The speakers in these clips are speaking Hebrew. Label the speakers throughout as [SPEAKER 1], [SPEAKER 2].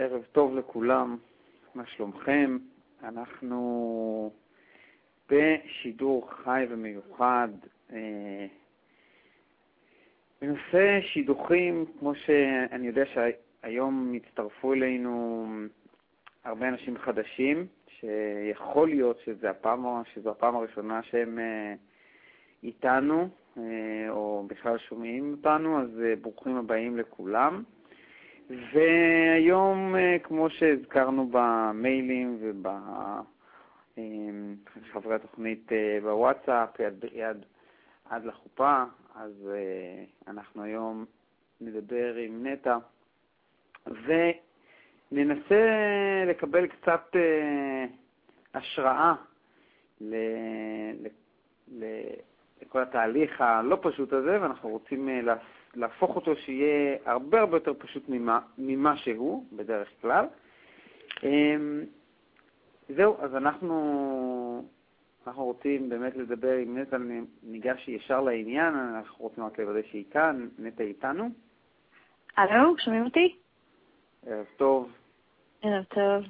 [SPEAKER 1] ערב טוב לכולם, מה שלומכם? אנחנו בשידור חי ומיוחד אה, בנושא שידוכים, כמו שאני יודע שהיום הצטרפו אלינו הרבה אנשים חדשים, שיכול להיות שזו הפעם, שזו הפעם הראשונה שהם אה, איתנו, אה, או בכלל שומעים אותנו, אז ברוכים הבאים לכולם. והיום, אה, כמו שהזכרנו במיילים ובחברי התוכנית אה, בוואטסאפ, יד ביד עד לחופה, אז אה, אנחנו היום נדבר עם נטע וננסה לקבל קצת השראה לכל התהליך הלא פשוט הזה, ואנחנו רוצים להפוך אותו שיהיה הרבה הרבה יותר פשוט ממה, ממה שהוא, בדרך כלל. אמ, זהו, אז אנחנו, אנחנו רוצים באמת לדבר עם נטע, ניגש ישר לעניין, אנחנו רוצים רק לוודא שהיא כאן, נטע איתנו.
[SPEAKER 2] הלו, שומעים אותי?
[SPEAKER 1] ערב טוב.
[SPEAKER 2] ערב טוב.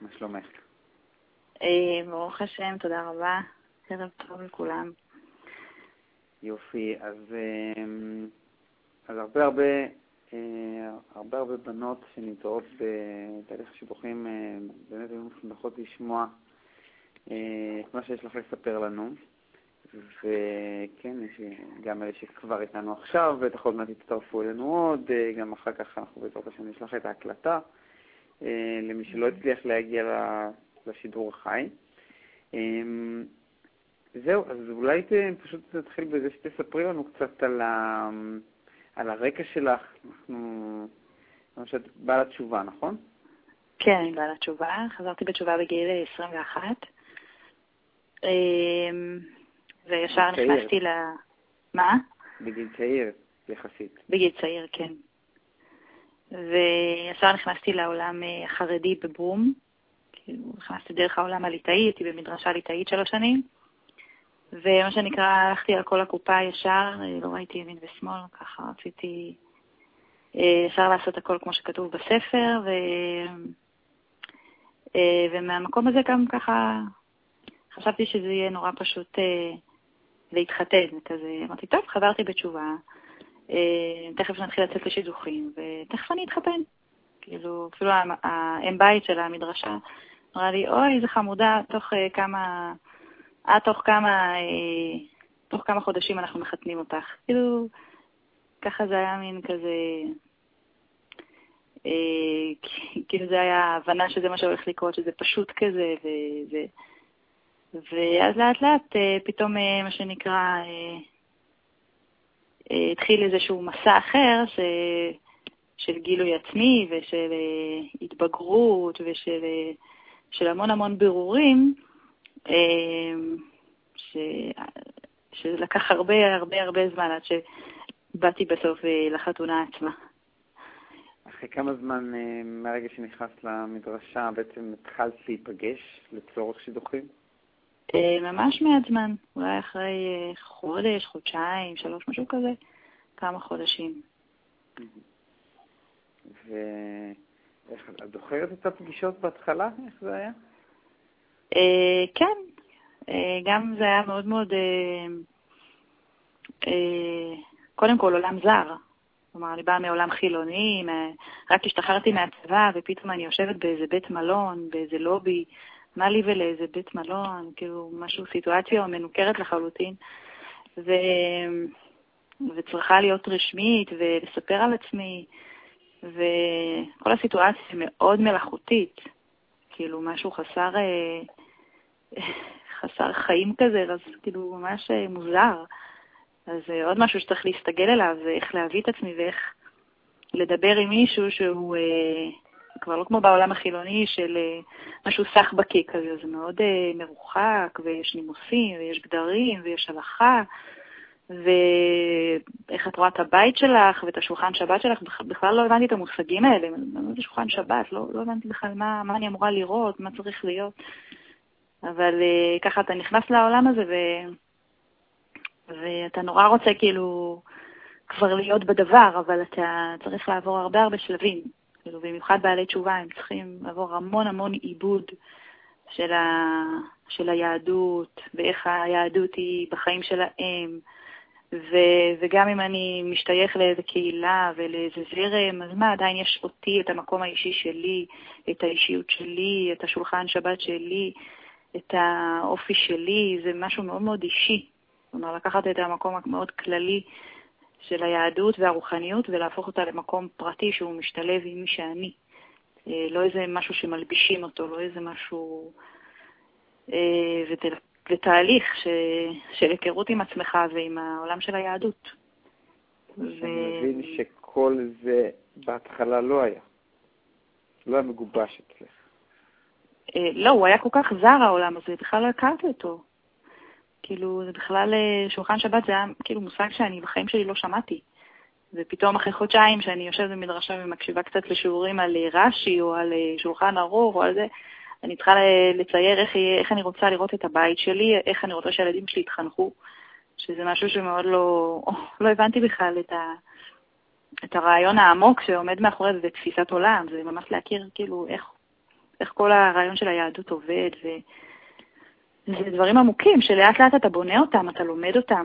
[SPEAKER 1] מה שלומך?
[SPEAKER 2] אה, ברוך השם, תודה רבה. ערב טוב לכולם.
[SPEAKER 1] יופי, אז, אמ, אז הרבה הרבה, אה, הרבה הרבה בנות שנמצאות בתהליך השידוכים אה, באמת היו שמחות לשמוע אה, את מה שיש לך לספר לנו. וכן, יש גם אלה שכבר איתנו עכשיו, בטח עוד מעט יצטרפו אלינו עוד, גם אחר כך אנחנו בעזרת השם נשלח את ההקלטה למי שלא הצליח להגיע לשידור החי. זהו, אז אולי פשוט נתחיל בזה שתספרי לנו קצת על, ה... על הרקע שלך. אנחנו... שאת בעלת תשובה, נכון?
[SPEAKER 2] כן, אני בעלת תשובה. חזרתי בתשובה בגיל 21. אמ, וישר נכנסתי ל... מה?
[SPEAKER 1] בגיל צעיר, יחסית.
[SPEAKER 2] בגיל צעיר, כן. וישר נכנסתי לעולם אה, החרדי בבום. כאילו, נכנסתי דרך העולם הליטאי, הייתי במדרשה ליטאית שלוש שנים. ומה שנקרא, הלכתי על כל הקופה ישר, לא ראיתי ימין ושמאל, ככה רציתי ישר אה, לעשות הכל כמו שכתוב בספר, ו... אה, ומהמקום הזה גם ככה חשבתי שזה יהיה נורא פשוט אה, להתחתן, כזה. אמרתי, טוב, חזרתי בתשובה, תכף נתחיל לצאת לשידוכים, ותכף אני אתחתן. כאילו, אפילו האם בית של המדרשה אמרה לי, אוי, איזה חמודה, תוך כמה... עד תוך כמה, אה, תוך כמה חודשים אנחנו מחתנים אותך. כאילו, ככה זה היה מין כזה, אה, כאילו זה היה הבנה שזה מה שהולך לקרות, שזה פשוט כזה, וזה... ואז לאט לאט אה, פתאום, מה שנקרא, התחיל איזשהו מסע אחר ש... של גילוי עצמי ושל התבגרות ושל של המון המון בירורים, ש... שזה לקח הרבה הרבה הרבה זמן עד שבאתי בסוף אה, לחתונה עצמה.
[SPEAKER 1] אחרי כמה זמן אה, מהרגע שנכנסת למדרשה בעצם התחלת להיפגש לצורך שידוכים?
[SPEAKER 2] אה, ממש מעט זמן, אולי אחרי חודש, חודשיים, שלוש, משהו כזה, כמה חודשים.
[SPEAKER 1] ואת זוכרת את הפגישות בהתחלה? איך זה היה?
[SPEAKER 2] אה, כן, אה, גם זה היה מאוד מאוד, אה, קודם כל עולם זר. כלומר, אני באה מעולם חילוני, רק השתחררתי מהצבא, ופתאום אני יושבת באיזה בית מלון, באיזה לובי, מה לי ולאיזה בית מלון, כאילו משהו, סיטואציה מנוכרת לחלוטין, ו... וצריכה להיות רשמית ולספר על עצמי, וכל הסיטואציה מאוד מלאכותית. כאילו משהו חסר, חסר חיים כזה, אז כאילו ממש אה, מוזר. אז אה, עוד משהו שצריך להסתגל אליו, זה איך להביא את עצמי ואיך לדבר עם מישהו שהוא אה, כבר לא כמו בעולם החילוני של אה, משהו סחבקי כזה, זה מאוד אה, מרוחק, ויש נימוסים, ויש גדרים, ויש הלכה, ואיך את רואה את הבית שלך ואת השולחן שבת שלך, בכלל לא הבנתי את המושגים האלה, מה זה שולחן שבת, לא, לא הבנתי בכלל מה, מה אני אמורה לראות, מה צריך להיות. אבל uh, ככה אתה נכנס לעולם הזה ו... ואתה נורא רוצה כאילו כבר להיות בדבר, אבל אתה צריך לעבור הרבה הרבה שלבים. כאילו, במיוחד בעלי תשובה, הם צריכים לעבור המון המון עיבוד של, ה, של היהדות, ואיך היהדות היא בחיים שלהם, ו, וגם אם אני משתייך לאיזה קהילה ולאיזה זרם, אז מה, עדיין יש אותי, את המקום האישי שלי, את האישיות שלי, את השולחן שבת שלי, את האופי שלי, זה משהו מאוד מאוד אישי. אומרת, לקחת את המקום המאוד כללי של היהדות והרוחניות ולהפוך אותה למקום פרטי שהוא משתלב עם מי שאני. אה, לא איזה משהו שמלבישים אותו, לא איזה משהו... אה, ותהליך ש... של היכרות עם עצמך ועם העולם של היהדות.
[SPEAKER 1] אני מבין שכל זה בהתחלה לא היה. לא היה מגובש אצלך.
[SPEAKER 2] אה, לא, הוא היה כל כך זר העולם הזה, בכלל לא הכרתי אותו. כאילו, זה בכלל, אה, שולחן שבת זה היה כאילו מושג שאני בחיים שלי לא שמעתי. ופתאום אחרי חודשיים שאני יושבת במדרשה ומקשיבה קצת לשיעורים על אה, רש"י או על שולחן ערוך או על זה, אני צריכה לצייר איך, איך אני רוצה לראות את הבית שלי, איך אני רוצה שהילדים שלי יתחנכו, שזה משהו שמאוד לא, לא הבנתי בכלל את, ה, את הרעיון העמוק שעומד מאחורי זה, זה תפיסת עולם, זה ממש להכיר כאילו איך, איך כל הרעיון של היהדות עובד, וזה דברים עמוקים שלאט לאט אתה בונה אותם, אתה לומד אותם,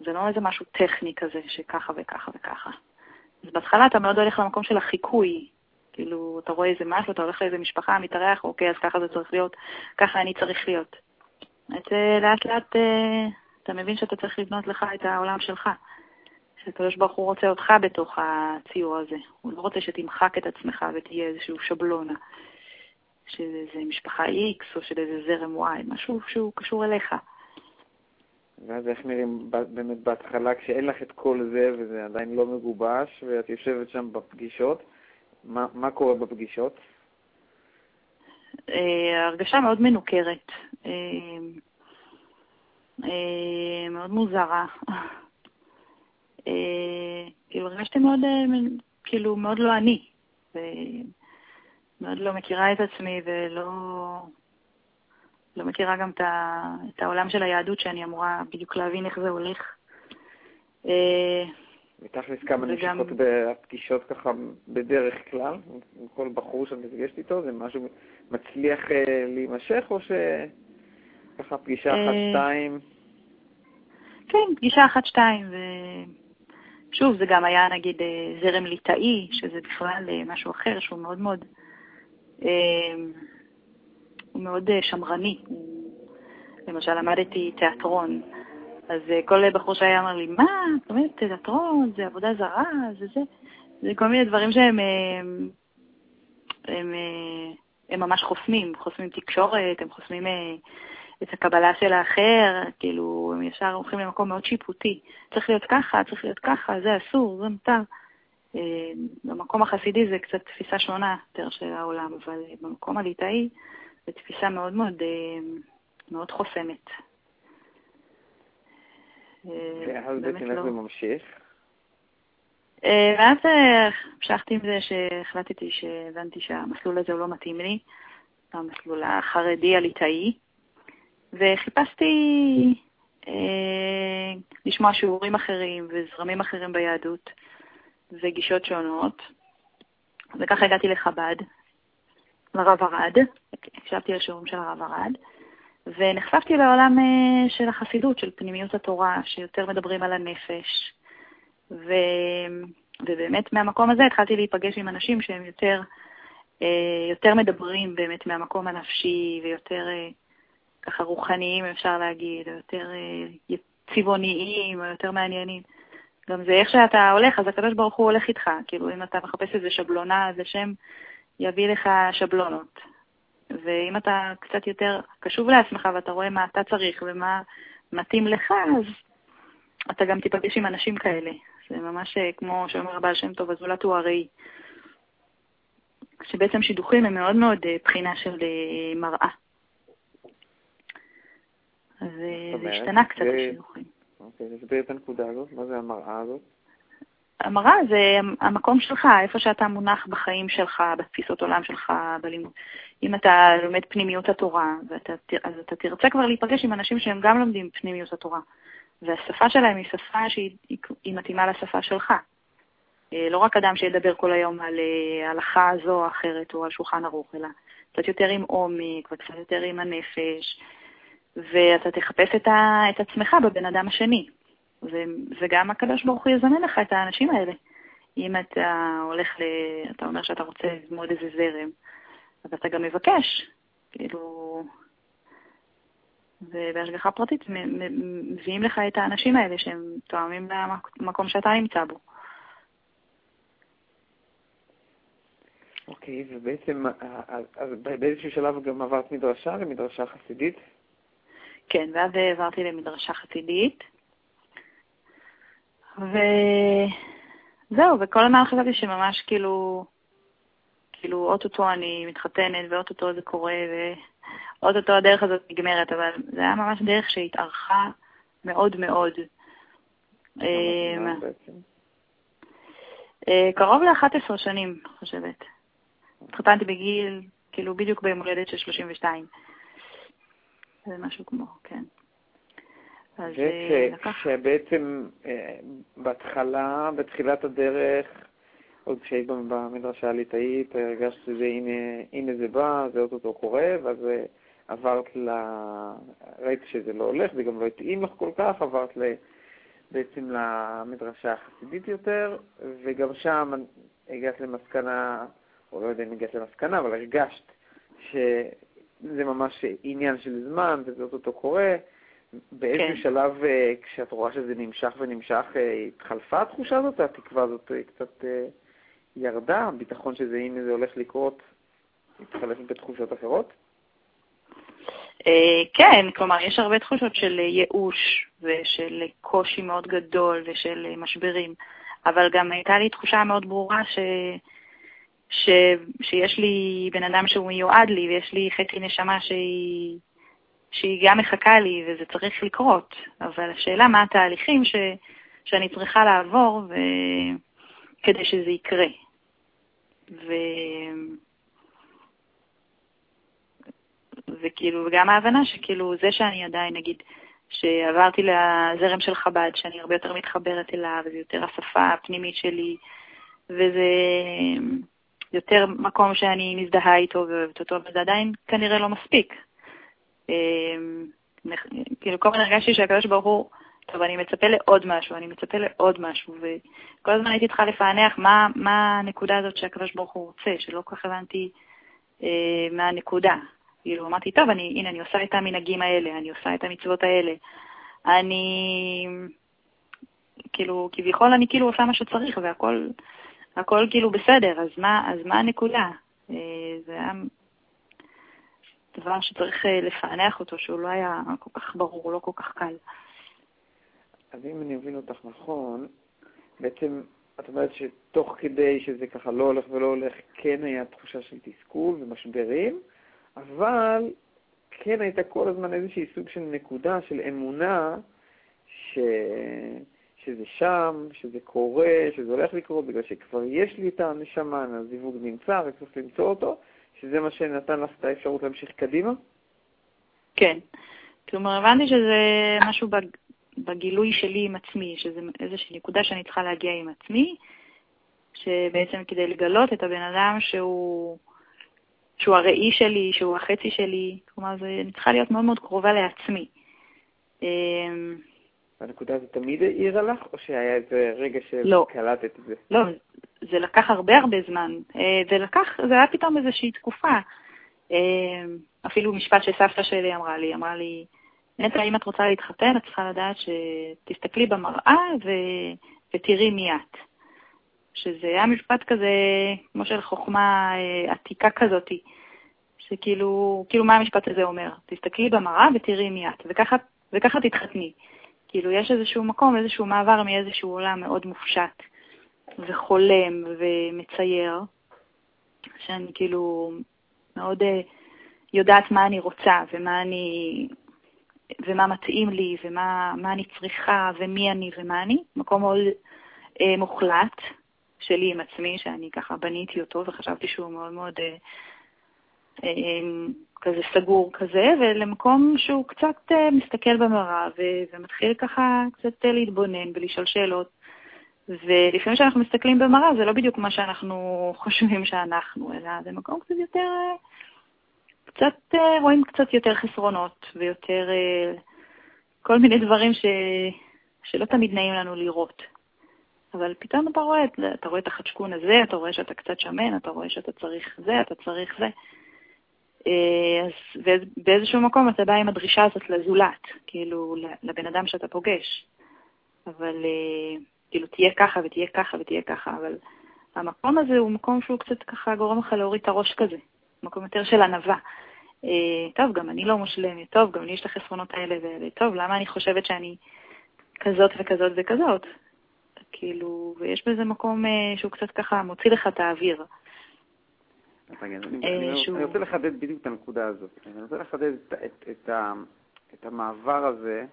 [SPEAKER 2] זה לא איזה משהו טכני כזה שככה וככה וככה. אז בהתחלה אתה מאוד הולך למקום של החיקוי, כאילו, אתה רואה איזה משהו, אתה הולך לאיזה משפחה, מתארח, אוקיי, אז ככה זה צריך להיות, ככה אני צריך להיות. את לאט לאט אה, אתה מבין שאתה צריך לבנות לך את העולם שלך. שקדוש ברוך הוא רוצה אותך בתוך הציור הזה. הוא לא רוצה שתמחק את עצמך ותהיה איזשהו שבלונה של איזה משפחה X או של איזה זרם Y, משהו שהוא קשור אליך.
[SPEAKER 1] ואז איך נראים באמת בהתחלה כשאין לך את כל זה וזה עדיין לא מגובש ואת יושבת שם בפגישות, מה, מה קורה בפגישות?
[SPEAKER 2] אה, הרגשה מאוד מנוכרת, אה, אה, מאוד מוזרה. כאילו הרגשתי מאוד, כאילו, מאוד לא אני, ומאוד לא מכירה את עצמי ולא לא מכירה גם את העולם של היהדות שאני אמורה בדיוק להבין איך זה הולך.
[SPEAKER 1] ותכלס כמה נשיכות בפגישות ככה בדרך כלל, עם כל בחור שאת נפגשת איתו, זה משהו מצליח אה, להימשך, או שככה פגישה אה, אחת-שתיים?
[SPEAKER 2] כן, פגישה אחת-שתיים, ושוב, זה גם היה נגיד אה, זרם ליטאי, שזה בכלל משהו אחר, שהוא מאוד מאוד, הוא מאוד שמרני. למשל, למדתי תיאטרון. אז אה, כל בחור שהיה אמר לי, מה, את אומרת תיאטרון, זה עבודה זרה, זה זה. זה כל מיני דברים שהם הם, הם, הם ממש חוסמים, חוסמים תקשורת, הם חוסמים אה, את הקבלה של האחר, כאילו, הם ישר הולכים למקום מאוד שיפוטי. צריך להיות ככה, צריך להיות ככה, זה אסור, זה מותר. אה, במקום החסידי זה קצת תפיסה שונה יותר של העולם, אבל במקום הליטאי זו תפיסה מאוד מאוד, מאוד חוסמת.
[SPEAKER 1] ואז בעצם איך זה ממשיך?
[SPEAKER 2] אה, ואז אה, המשכתי עם זה שהחלטתי שהבנתי שהמסלול הזה הוא לא מתאים לי, המסלול החרדי הליטאי, וחיפשתי אה, לשמוע שיעורים אחרים וזרמים אחרים ביהדות וגישות שונות, וככה הגעתי לחב"ד, לרב ארד, הקשבתי לשיעורים של הרב ארד, ונחשפתי לעולם אה, של החסידות, של פנימיות התורה, שיותר מדברים על הנפש. ו... ובאמת מהמקום הזה התחלתי להיפגש עם אנשים שהם יותר, אה, יותר מדברים באמת מהמקום הנפשי ויותר אה, ככה רוחניים, אפשר להגיד, או יותר צבעוניים, או יותר מעניינים. גם זה איך שאתה הולך, אז הקדוש ברוך הוא הולך איתך. כאילו, אם אתה מחפש איזה שבלונה, אז השם יביא לך שבלונות. ואם אתה קצת יותר קשוב לעצמך ואתה רואה מה אתה צריך ומה מתאים לך, אז אתה גם תיפגש עם אנשים כאלה. זה ממש אה, כמו שאומר הבעל שם טוב, הזולת הוא הראי. שבעצם שידוכים הם מאוד מאוד אה, בחינה של אה, מראה. אז זה השתנה קצת, השידוכים.
[SPEAKER 1] אוקיי, תסביר את הנקודה הזאת, מה זה המראה הזאת?
[SPEAKER 2] המראה זה המקום שלך, איפה שאתה מונח בחיים שלך, בתפיסות עולם שלך, בלימוד. אם אתה לומד פנימיות התורה, ואתה, אז אתה תרצה כבר להיפגש עם אנשים שהם גם לומדים פנימיות התורה. והשפה שלהם היא שפה שהיא מתאימה לשפה שלך. אה, לא רק אדם שידבר כל היום על אה, הלכה זו או אחרת או על שולחן ערוך, אלא קצת יותר עם עומק וקצת יותר עם הנפש, ואתה תחפש את, ה, את עצמך בבן אדם השני. ו, וגם הקדוש ברוך הוא יזמן לך את האנשים האלה. אם אתה הולך ל... אתה אומר שאתה רוצה ללמוד איזה זרם, אז אתה גם מבקש, כאילו... ובהשגחה פרטית מביאים לך את האנשים האלה שהם תואמים למקום שאתה נמצא בו.
[SPEAKER 1] אוקיי, ובעצם, אז באיזשהו שלב גם עברת מדרשה למדרשה חסידית?
[SPEAKER 2] כן, ואז עברתי למדרשה חסידית. וזהו, וכל הזמן חשבתי שממש כאילו, כאילו, אוטוטו אני מתחתנת, ואוטוטו זה קורה, ואוטוטו הדרך הזאת נגמרת, אבל זה היה ממש דרך שהתארכה מאוד מאוד. אמ, אה, קרוב ל-11 שנים, חושבת. התחתנתי בגיל, כאילו, בדיוק ביום הולדת של 32. זה משהו כמו, כן.
[SPEAKER 1] אז אה, וכשבעצם אה, בהתחלה, בתחילת הדרך, עוד כשהיית במדרשה הליטאית, הרגשת שזה הנה, הנה זה בא, זה אוטוטו קורה, ואז אה, עברת ל... ראית שזה לא הולך, זה גם לא התאים לך כל כך, עברת ל... בעצם למדרשה החסידית יותר, וגם שם הגעת למסקנה, או לא יודע אם הגעת למסקנה, אבל הרגשת שזה ממש עניין של זמן, וזה אוטוטו קורה, באיזשהו כן. שלב, אה, כשאת רואה שזה נמשך ונמשך, אה, התחלפה התחושה הזאת? התקווה הזאת אה, קצת ירדה? הביטחון שזה, הנה זה הולך לקרות, התחלף בתחושות אחרות?
[SPEAKER 2] כן, כלומר, יש הרבה תחושות של ייאוש ושל קושי מאוד גדול ושל משברים, אבל גם הייתה לי תחושה מאוד ברורה ש... ש... שיש לי בן אדם שהוא מיועד לי ויש לי חצי נשמה שהיא שהיא גם מחכה לי וזה צריך לקרות, אבל השאלה מה התהליכים ש, שאני צריכה לעבור ו, כדי שזה יקרה. ו... וכאילו, וגם ההבנה שכאילו זה שאני עדיין, נגיד, שעברתי לזרם של חב"ד, שאני הרבה יותר מתחברת אליו, וזה יותר השפה הפנימית שלי, וזה יותר מקום שאני מזדהה איתו ואוהבת אותו, וזה עדיין כנראה לא מספיק. אמ, כאילו כל הזמן הרגשתי שהקדוש ברוך הוא, טוב, אני מצפה לעוד משהו, אני מצפה לעוד משהו, וכל הזמן הייתי צריכה לפענח מה, מה הנקודה הזאת שהקדוש ברוך הוא רוצה, שלא כל כך הבנתי אה, מה הנקודה. כאילו, אמרתי, טוב, אני, הנה, אני עושה את המנהגים האלה, אני עושה את המצוות האלה. אני, כאילו, כביכול אני כאילו עושה מה שצריך, והכל הכל כאילו בסדר, אז מה, אז מה הנקודה? אה, זה היה דבר שצריך אה, לפענח אותו, שהוא לא היה כל כך ברור, לא כל כך קל.
[SPEAKER 1] אז אם אני מבין אותך נכון, בעצם את אומרת שתוך כדי שזה ככה לא הולך ולא הולך, כן היה תחושה של תסכול ומשברים, אבל כן הייתה כל הזמן איזושהי סוג של נקודה של אמונה ש... שזה שם, שזה קורה, שזה הולך לקרות, בגלל שכבר יש לי את הנשמה, הזיווג נמצא, רק צריך למצוא אותו, שזה מה שנתן לך את האפשרות להמשיך קדימה?
[SPEAKER 2] כן. כלומר, הבנתי שזה משהו בגילוי שלי עם עצמי, שזה איזושהי נקודה שאני צריכה להגיע עם עצמי, שבעצם כדי לגלות את הבן אדם שהוא, שהוא הראי שלי, שהוא החצי שלי, כלומר, זה, אני צריכה להיות מאוד מאוד קרובה לעצמי.
[SPEAKER 1] הנקודה הזאת תמיד העירה לך, או שהיה איזה רגע לא. שקלטת את זה?
[SPEAKER 2] לא, זה לקח הרבה הרבה זמן. אה, זה לקח, זה היה פתאום איזושהי תקופה. אה, אפילו משפט שסבתא שלי אמרה לי, אמרה לי, נטע, אם את רוצה להתחתן, את צריכה לדעת שתסתכלי במראה ו... ותראי מי את. שזה היה משפט כזה, כמו של חוכמה אה, עתיקה כזאת, שכאילו, כאילו מה המשפט הזה אומר? תסתכלי במראה ותראי מי את, וככה, וככה תתחתני. כאילו, יש איזשהו מקום, איזשהו מעבר מאיזשהו עולם מאוד מופשט וחולם ומצייר, שאני כאילו מאוד uh, יודעת מה אני רוצה ומה אני... ומה מתאים לי, ומה אני צריכה, ומי אני ומה אני. מקום מאוד uh, מוחלט שלי עם עצמי, שאני ככה בניתי אותו, וחשבתי שהוא מאוד מאוד uh, uh, כזה סגור כזה, ולמקום שהוא קצת uh, מסתכל במראה ו- ומתחיל ככה קצת uh, להתבונן ולשאול שאלות, ולפעמים כשאנחנו מסתכלים במראה זה לא בדיוק מה שאנחנו חושבים שאנחנו, אלא זה מקום קצת יותר, קצת, רואים קצת יותר חסרונות ויותר כל מיני דברים ש, שלא תמיד נעים לנו לראות. אבל פתאום אתה רואה, אתה רואה את החדשקון הזה, אתה רואה שאתה קצת שמן, אתה רואה שאתה צריך זה, אתה צריך זה. אה, אז באיזשהו מקום אתה בא עם הדרישה הזאת לזולת, כאילו, לבן אדם שאתה פוגש. אבל אה, כאילו, תהיה ככה ותהיה ככה ותהיה ככה, אבל המקום הזה הוא מקום שהוא קצת ככה גורם לך להוריד את הראש כזה, מקום יותר של ענווה. אה, טוב, גם אני לא מושלמת, טוב, גם לי יש את החסרונות האלה ואלה, טוב, למה אני חושבת שאני כזאת וכזאת וכזאת? כאילו, ויש בזה מקום שהוא קצת ככה מוציא לך את האוויר.
[SPEAKER 1] אני רוצה לחדד בדיוק את הנקודה הזאת. אני רוצה לחדד את המעבר הזה,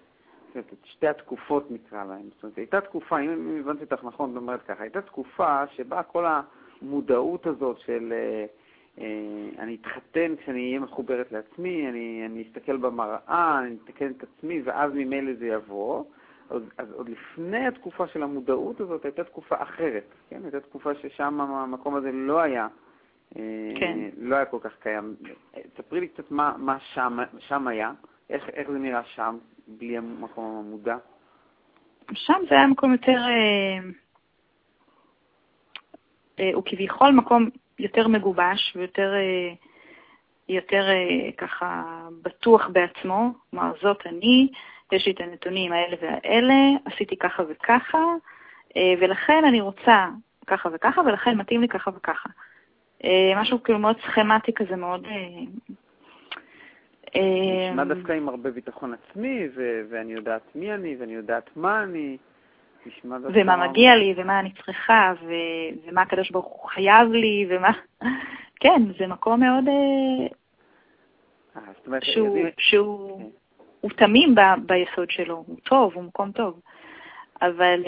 [SPEAKER 1] את שתי התקופות נקרא להן. זאת אומרת, הייתה תקופה, אם הבנתי אותך נכון, זאת אומרת ככה, הייתה תקופה שבה כל המודעות הזאת של אה, אה, אני אתחתן כשאני אהיה מחוברת לעצמי, אני, אני אסתכל במראה, אני אתקן את עצמי, ואז ממילא זה יבוא. אז, אז עוד לפני התקופה של המודעות הזאת הייתה תקופה אחרת, כן? הייתה תקופה ששם המקום הזה לא היה
[SPEAKER 2] כן.
[SPEAKER 1] לא היה כל כך קיים. ספרי לי קצת מה, מה שם, שם היה, איך, איך זה נראה שם, בלי המקום המודע.
[SPEAKER 2] שם זה היה מקום יותר, אה, אה, הוא כביכול מקום יותר מגובש ויותר אה, יותר אה, ככה בטוח בעצמו, כלומר זאת אני, יש לי את הנתונים האלה והאלה, עשיתי ככה וככה, אה, ולכן אני רוצה ככה וככה, ולכן מתאים לי ככה וככה. אה, משהו כאילו מאוד סכמטי כזה, מאוד... אה,
[SPEAKER 1] אה, נשמע דווקא עם הרבה ביטחון עצמי, ואני יודעת מי אני, ואני יודעת מה אני.
[SPEAKER 2] ומה מגיע לי, ומה אני צריכה, ומה הקדוש ברוך הוא חייב לי, ומה... כן, זה מקום מאוד... שהוא כן. תמים ביסוד שלו, הוא טוב, הוא מקום טוב. אבל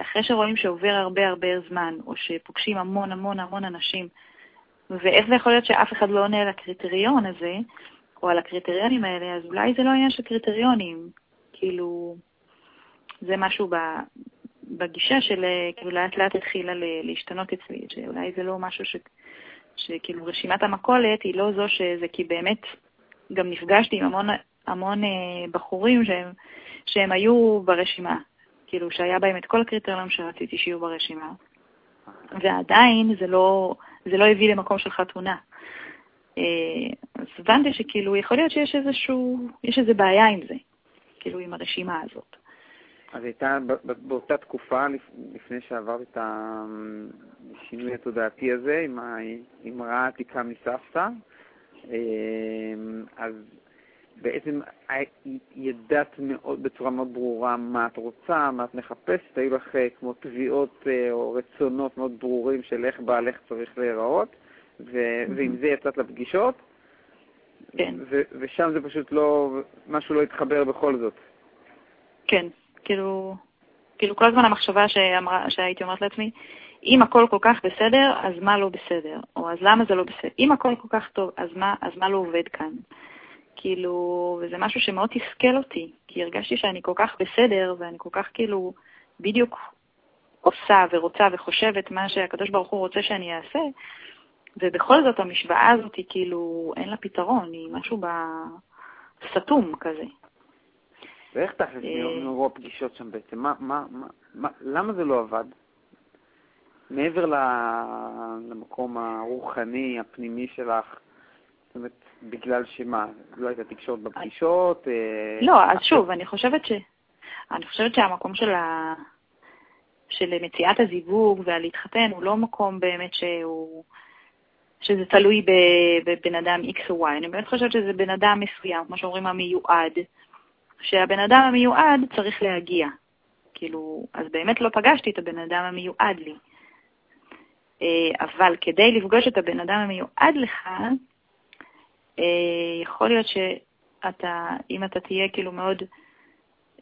[SPEAKER 2] אחרי שרואים שעובר הרבה הרבה זמן, או שפוגשים המון המון המון אנשים, ואיך זה יכול להיות שאף אחד לא עונה על הקריטריון הזה, או על הקריטריונים האלה, אז אולי זה לא עניין של קריטריונים. כאילו, זה משהו ב, בגישה של, כאילו, לאט לאט התחילה להשתנות אצלי, שאולי זה לא משהו ש, שכאילו רשימת המכולת היא לא זו שזה, כי באמת גם נפגשתי עם המון, המון אה, בחורים שהם, שהם היו ברשימה, כאילו, שהיה בהם את כל הקריטריונים שרציתי שיהיו ברשימה, ועדיין זה לא, זה לא הביא למקום של חתונה. אה, אז הבנתי שכאילו, יכול להיות שיש איזשהו, יש איזו בעיה עם זה, כאילו, עם הרשימה הזאת.
[SPEAKER 1] אז הייתה באותה תקופה, לפני שעברת את השינוי התודעתי הזה, עם האמרה העתיקה מסבתא, אה, אז בעצם ידעת מאוד, בצורה מאוד ברורה מה את רוצה, מה את מחפשת, היו לך אה, כמו תביעות אה, או רצונות מאוד ברורים של איך בעלך צריך להיראות, ו- ועם זה יצאת לפגישות,
[SPEAKER 2] כן.
[SPEAKER 1] ו- ושם זה פשוט לא, משהו לא התחבר בכל זאת.
[SPEAKER 2] כן, כאילו, כאילו כל הזמן המחשבה שאמרה, שהייתי אומרת לעצמי, אם הכל כל כך בסדר, אז מה לא בסדר? או אז למה זה לא בסדר? אם הכל כל כך טוב, אז מה, אז מה לא עובד כאן? כאילו, וזה משהו שמאוד תסכל אותי, כי הרגשתי שאני כל כך בסדר, ואני כל כך כאילו בדיוק עושה ורוצה וחושבת מה שהקדוש ברוך הוא רוצה שאני אעשה, ובכל זאת המשוואה הזאת היא כאילו, אין לה פתרון, היא משהו בסתום כזה.
[SPEAKER 1] ואיך תכלס אה, נראו הפגישות שם בעצם? מה, מה, מה, למה זה לא עבד? מעבר למקום הרוחני, הפנימי שלך, זאת אומרת, בגלל שמה? לא הייתה תקשורת בפגישות?
[SPEAKER 2] אה, לא, אז שוב, אני חושבת ש... אני חושבת שהמקום של, ה... של מציאת הזיווג והלהתחתן הוא לא מקום באמת שהוא... שזה תלוי בבן אדם X או Y. אני באמת חושבת שזה בן אדם מסוים, כמו שאומרים המיועד, שהבן אדם המיועד צריך להגיע. כאילו, אז באמת לא פגשתי את הבן אדם המיועד לי. אה, אבל כדי לפגוש את הבן אדם המיועד לך, אה, יכול להיות שאתה, אם אתה תהיה כאילו מאוד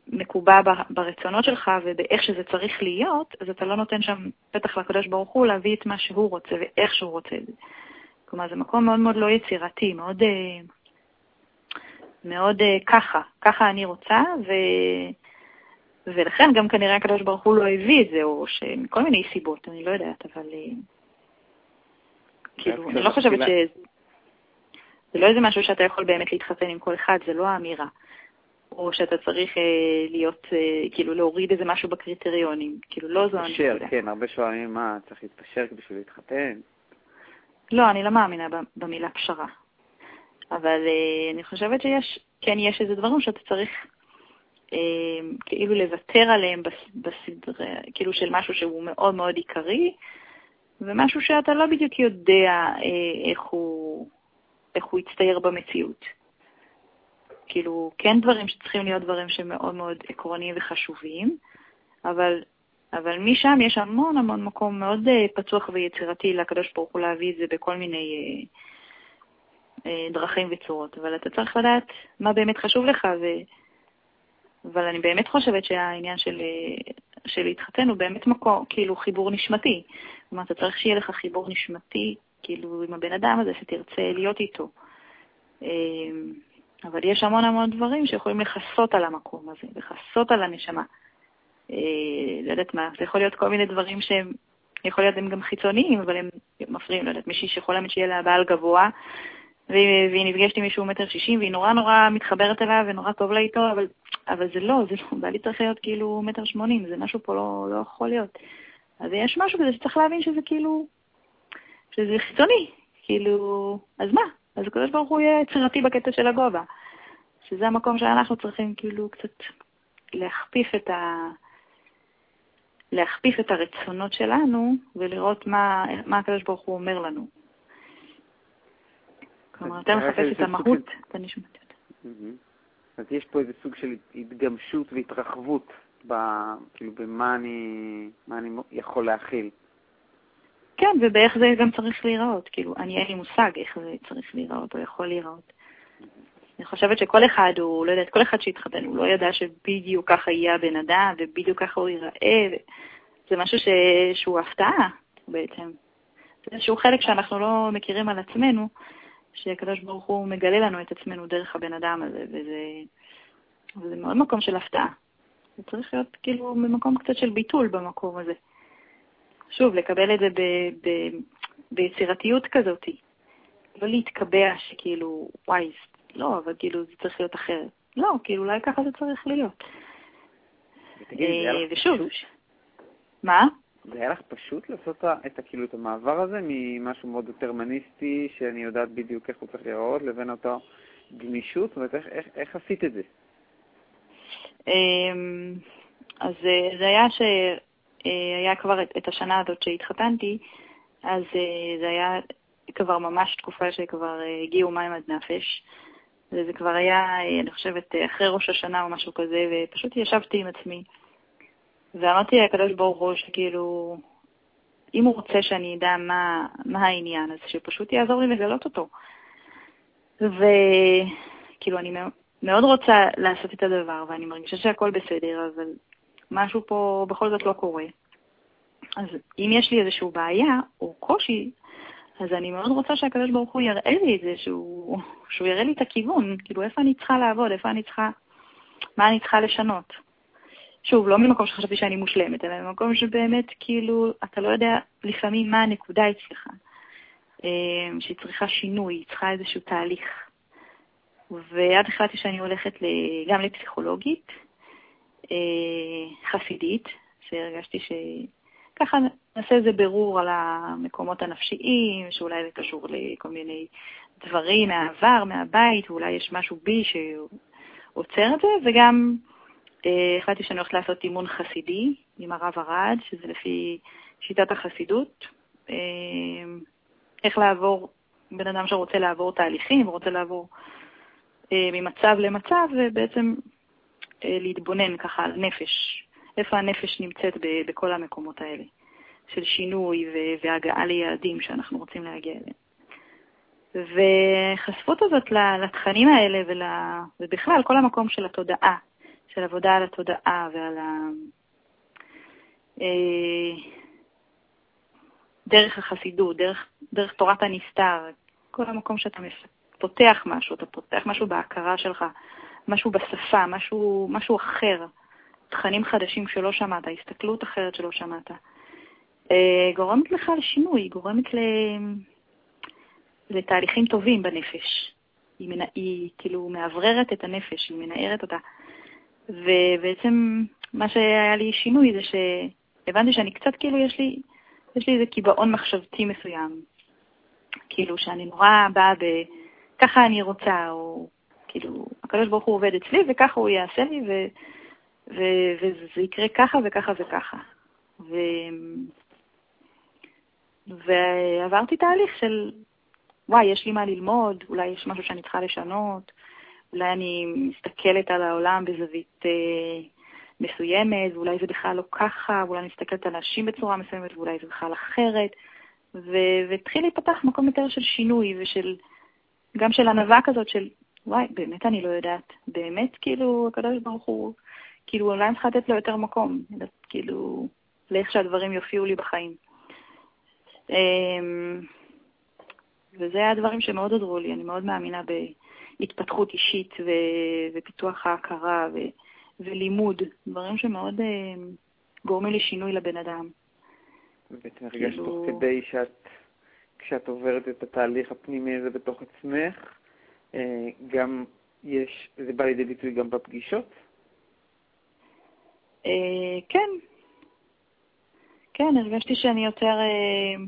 [SPEAKER 2] מקובע ברצונות שלך ובאיך שזה צריך להיות, אז אתה לא נותן שם פתח לקדוש ברוך הוא להביא את מה שהוא רוצה ואיך שהוא רוצה את זה. כלומר, זה מקום מאוד מאוד לא יצירתי, מאוד, אה, מאוד אה, ככה, ככה אני רוצה, ו... ולכן גם כנראה הקדוש ברוך הוא לא הביא את זה, או שמכל מיני סיבות, אני לא יודעת, אבל אה, כאילו, אני לא חושבת ש... זה לא איזה משהו שאתה יכול באמת להתחתן עם כל אחד, זה לא האמירה. או שאתה צריך אה, להיות, אה, כאילו, להוריד איזה משהו בקריטריונים. כאילו, לא זו
[SPEAKER 1] הנקודה. להתפשר, כן, הרבה שואלים, מה, צריך להתפשר בשביל להתחתן?
[SPEAKER 2] לא, אני לא מאמינה במילה פשרה. אבל אה, אני חושבת שיש, כן, יש איזה דברים שאתה צריך אה, כאילו לוותר עליהם בסדרה, כאילו של משהו שהוא מאוד מאוד עיקרי, ומשהו שאתה לא בדיוק יודע אה, איך הוא, איך הוא יצטייר במציאות. כאילו, כן דברים שצריכים להיות דברים שמאוד מאוד עקרוניים וחשובים, אבל, אבל משם יש המון המון מקום מאוד uh, פתוח ויצירתי לקדוש ברוך הוא להביא את זה בכל מיני uh, uh, דרכים וצורות. אבל אתה צריך לדעת מה באמת חשוב לך, ו... אבל אני באמת חושבת שהעניין של, של להתחתן הוא באמת מקום, כאילו חיבור נשמתי. אומרת, אתה צריך שיהיה לך חיבור נשמתי, כאילו, עם הבן אדם הזה שתרצה להיות איתו. אבל יש המון המון דברים שיכולים לכסות על המקום הזה, לכסות על הנשמה. אה, לא יודעת מה, זה יכול להיות כל מיני דברים שהם, יכול להיות הם גם חיצוניים, אבל הם מפריעים, לא יודעת, מישהי שיכולה שיהיה לה בעל גבוה, והיא, והיא נפגשת עם מישהו מטר שישים, והיא נורא נורא מתחברת אליו ונורא טוב לה איתו, אבל, אבל זה לא, זה לא, בעלי צריך להיות כאילו מטר שמונים, זה משהו פה לא, לא יכול להיות. אז יש משהו כזה שצריך להבין שזה כאילו, שזה חיצוני, כאילו, אז מה? אז הקדוש ברוך הוא יהיה יצירתי בקטע של הגובה. שזה המקום שאנחנו צריכים כאילו קצת להכפיף את, ה... להכפיף את הרצונות שלנו ולראות מה, מה הקדוש ברוך הוא אומר לנו. כלומר, אתה מחפש את המהות, אתה נשמע
[SPEAKER 1] אז יש פה איזה סוג של התגמשות והתרחבות, ב, כאילו, במה אני, אני יכול להכיל.
[SPEAKER 2] כן, ובאיך זה גם צריך להיראות. כאילו, אני אין לי מושג איך זה צריך להיראות או יכול להיראות. אני חושבת שכל אחד, הוא לא יודע, כל אחד שהתחתן, הוא לא ידע שבדיוק ככה יהיה הבן אדם ובדיוק ככה הוא ייראה. זה משהו ש... שהוא הפתעה בעצם. זה איזשהו חלק שאנחנו לא מכירים על עצמנו, שהקדוש ברוך הוא מגלה לנו את עצמנו דרך הבן אדם הזה, וזה, וזה מאוד מקום של הפתעה. זה צריך להיות כאילו במקום קצת של ביטול במקום הזה. שוב, לקבל את זה ב, ב, ביצירתיות כזאת. לא להתקבע שכאילו, וואי, לא, אבל כאילו זה צריך להיות אחרת. לא, כאילו אולי ככה זה צריך להיות. ושוב, מה?
[SPEAKER 1] זה היה לך פשוט לעשות את, כאילו, את המעבר הזה ממשהו מאוד דטרמיניסטי, שאני יודעת בדיוק איך הוא צריך להיראות, לבין אותו גמישות? זאת אומרת, איך, איך, איך עשית את זה?
[SPEAKER 2] אמ, אז אה, זה היה שהיה אה, כבר את השנה הזאת שהתחתנתי, אז אה, זה היה כבר ממש תקופה שכבר הגיעו מים עד נפש. וזה כבר היה, אני חושבת, אחרי ראש השנה או משהו כזה, ופשוט ישבתי עם עצמי. ואמרתי לקדוש ברוך הוא שכאילו, אם הוא רוצה שאני אדע מה, מה העניין, אז שפשוט יעזור לי לגלות אותו. וכאילו, אני מאוד רוצה לעשות את הדבר, ואני מרגישה שהכל בסדר, אבל משהו פה בכל זאת לא קורה. אז אם יש לי איזושהי בעיה או קושי, אז אני מאוד רוצה שהקדוש ברוך הוא יראה לי את זה, שהוא, שהוא יראה לי את הכיוון, כאילו איפה אני צריכה לעבוד, איפה אני צריכה, מה אני צריכה לשנות. שוב, לא ממקום שחשבתי שאני מושלמת, אלא ממקום שבאמת, כאילו, אתה לא יודע לפעמים מה הנקודה אצלך, אה, שהיא צריכה שינוי, היא צריכה איזשהו תהליך. ואז החלטתי שאני הולכת גם לפסיכולוגית, חסידית, שהרגשתי ש... ככה נעשה איזה בירור על המקומות הנפשיים, שאולי זה קשור לכל מיני דברים מהעבר, מהבית, ואולי יש משהו בי שעוצר את זה, וגם אה, החלטתי שאני הולכת לעשות אימון חסידי עם הרב ארד, שזה לפי שיטת החסידות. אה, איך לעבור, בן אדם שרוצה לעבור תהליכים, רוצה לעבור אה, ממצב למצב, ובעצם אה, להתבונן ככה על נפש, איפה הנפש נמצאת בכל המקומות האלה, של שינוי והגעה ליעדים שאנחנו רוצים להגיע אליהם. וחשפות הזאת לתכנים האלה ול... ובכלל, כל המקום של התודעה, של עבודה על התודעה ועל ה... אה, דרך החסידות, דרך, דרך תורת הנסתר, כל המקום שאתה פותח משהו, אתה פותח משהו בהכרה שלך, משהו בשפה, משהו, משהו אחר. תכנים חדשים שלא שמעת, הסתכלות אחרת שלא שמעת. אה, גורמת לך לשינוי, גורמת ל... לתהליכים טובים בנפש. היא, מנ... היא כאילו מאווררת את הנפש, היא מנערת אותה. ובעצם מה שהיה לי שינוי זה שהבנתי שאני קצת, כאילו, יש לי, יש לי איזה קיבעון מחשבתי מסוים. כאילו, שאני נורא באה ב... ככה אני רוצה, או כאילו, הקדוש ברוך הוא עובד אצלי וככה הוא יעשה לי, ו... ו... וזה יקרה ככה וככה וככה. ו... ועברתי תהליך של, וואי, יש לי מה ללמוד, אולי יש משהו שאני צריכה לשנות, אולי אני מסתכלת על העולם בזווית אה, מסוימת, ואולי זה בכלל לא ככה, ואולי אני מסתכלת על אנשים בצורה מסוימת, ואולי זה בכלל אחרת. והתחיל להיפתח מקום יותר של שינוי ושל, גם של ענווה כזאת של, וואי, באמת אני לא יודעת. באמת, כאילו, הקדוש ברוך הוא, כאילו, אולי אני צריכה לתת לו יותר מקום, כאילו, לאיך שהדברים יופיעו לי בחיים. אמ, וזה הדברים שמאוד עזרו לי. אני מאוד מאמינה בהתפתחות אישית ו- ופיתוח ההכרה ו- ולימוד, דברים שמאוד uh, גורמים לשינוי לבן אדם.
[SPEAKER 1] ובעצם הרגשת כאילו... תוך כדי שאת, כשאת עוברת את התהליך הפנימי הזה בתוך עצמך, אה, גם יש, זה בא לידי ביטוי גם בפגישות?
[SPEAKER 2] אה, כן. כן, הרגשתי שאני יותר, אה,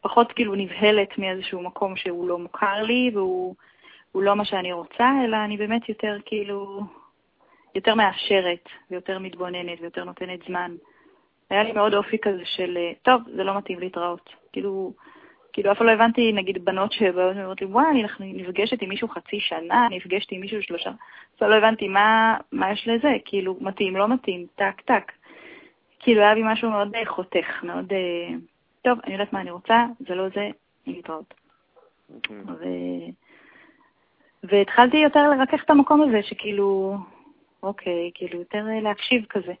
[SPEAKER 2] פחות כאילו נבהלת מאיזשהו מקום שהוא לא מוכר לי והוא לא מה שאני רוצה, אלא אני באמת יותר כאילו, יותר מאפשרת ויותר מתבוננת ויותר נותנת זמן. היה לי מאוד אופי כזה של, טוב, זה לא מתאים להתראות. כאילו, כאילו, אף פעם לא הבנתי, נגיד, בנות שבאות ואומרות לי, וואי, אני נפגשת עם מישהו חצי שנה, נפגשתי עם מישהו שלושה, אף פעם לא הבנתי מה, מה יש לזה, כאילו, מתאים, לא מתאים, טק, טק. כאילו, היה בי משהו מאוד אה, חותך, מאוד, אה, טוב, אני יודעת מה אני רוצה, זה לא זה, אין להתראות. ו... והתחלתי יותר לרכך את המקום הזה, שכאילו, אוקיי, כאילו, יותר אה, להקשיב כזה.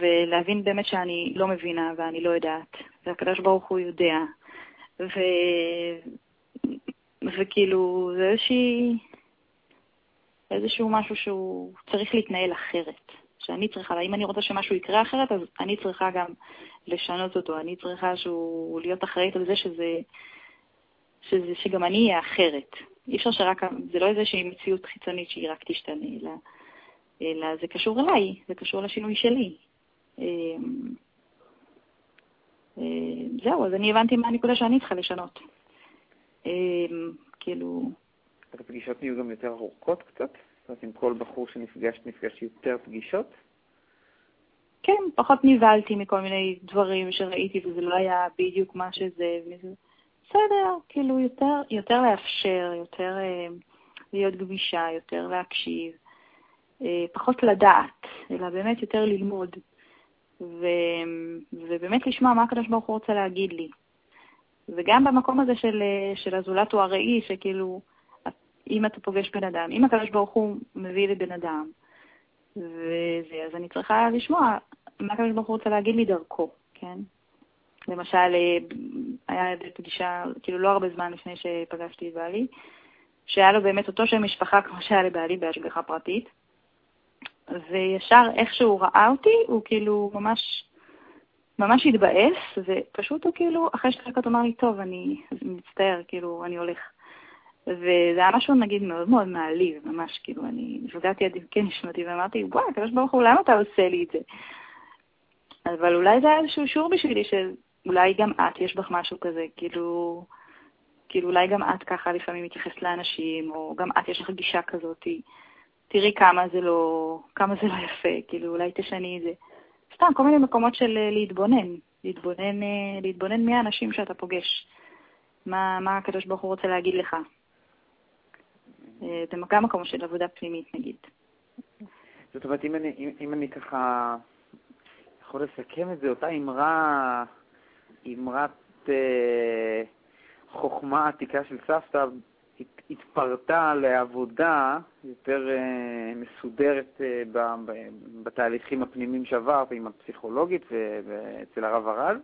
[SPEAKER 2] ולהבין באמת שאני לא מבינה ואני לא יודעת, והקדוש ברוך הוא יודע. ו... וכאילו, זה איזושהי... איזשהו משהו שהוא צריך להתנהל אחרת. שאני צריכה, אם אני רוצה שמשהו יקרה אחרת, אז אני צריכה גם לשנות אותו. אני צריכה שהוא להיות אחראית על זה שזה, שזה, שגם אני אהיה אחרת. אי אפשר שרק, זה לא איזושהי מציאות חיצונית שהיא רק תשתנה, אלא, אלא זה קשור אליי, זה קשור לשינוי שלי. אה, זהו, אז אני הבנתי מה הנקודה שאני צריכה לשנות. אמ, כאילו...
[SPEAKER 1] אז הפגישות נהיו גם יותר ארוכות קצת? זאת אומרת, עם כל בחור שנפגשת, נפגשת יותר פגישות?
[SPEAKER 2] כן, פחות נבהלתי מכל מיני דברים שראיתי, וזה לא היה בדיוק מה שזה. בסדר, כאילו, יותר, יותר לאפשר, יותר אה, להיות גמישה, יותר להקשיב, אה, פחות לדעת, אלא באמת יותר ללמוד. ו, ובאמת לשמוע מה הקדוש ברוך הוא רוצה להגיד לי. וגם במקום הזה של, של הזולת הוא הראי, שכאילו, אם אתה פוגש בן אדם, אם הקדוש ברוך הוא מביא לי בן אדם, וזה, אז אני צריכה לשמוע מה הקדוש ברוך הוא רוצה להגיד לי דרכו, כן? למשל, היה בפגישה, כאילו לא הרבה זמן לפני שפגשתי את בעלי, שהיה לו באמת אותו שם משפחה כמו שהיה לבעלי בהשגחה פרטית, וישר איך שהוא ראה אותי, הוא כאילו ממש, ממש התבאס, ופשוט הוא כאילו, אחרי שתי דקות אמר לי, טוב, אני מצטער, כאילו, אני הולך. וזה היה משהו, נגיד, מאוד מאוד מעליב, ממש, כאילו, אני נפגעתי עד עמקי נשמתי ואמרתי, וואי, הקדוש ברוך הוא, למה אתה עושה לי את זה? אבל אולי זה היה איזשהו שיעור בשבילי, שאולי גם את, יש בך משהו כזה, כאילו, כאילו אולי גם את ככה לפעמים מתייחסת לאנשים, או גם את, יש לך גישה כזאתי. תראי כמה זה לא, כמה זה לא יפה, כאילו, אולי תשני את זה. סתם, כל מיני מקומות של אה, להתבונן, להתבונן, אה, להתבונן מי האנשים שאתה פוגש, מה, מה הקדוש ברוך הוא רוצה להגיד לך. אה, זה גם מקום של עבודה פנימית, נגיד.
[SPEAKER 1] זאת אומרת, אם אני, אם, אם אני ככה יכול לסכם את זה, אותה אמרה, אמרת אה, חוכמה עתיקה של סבתא, התפרטה לעבודה יותר אה, מסודרת אה, בתהליכים הפנימיים שעברת עם הפסיכולוגית ואצל הרב הרז,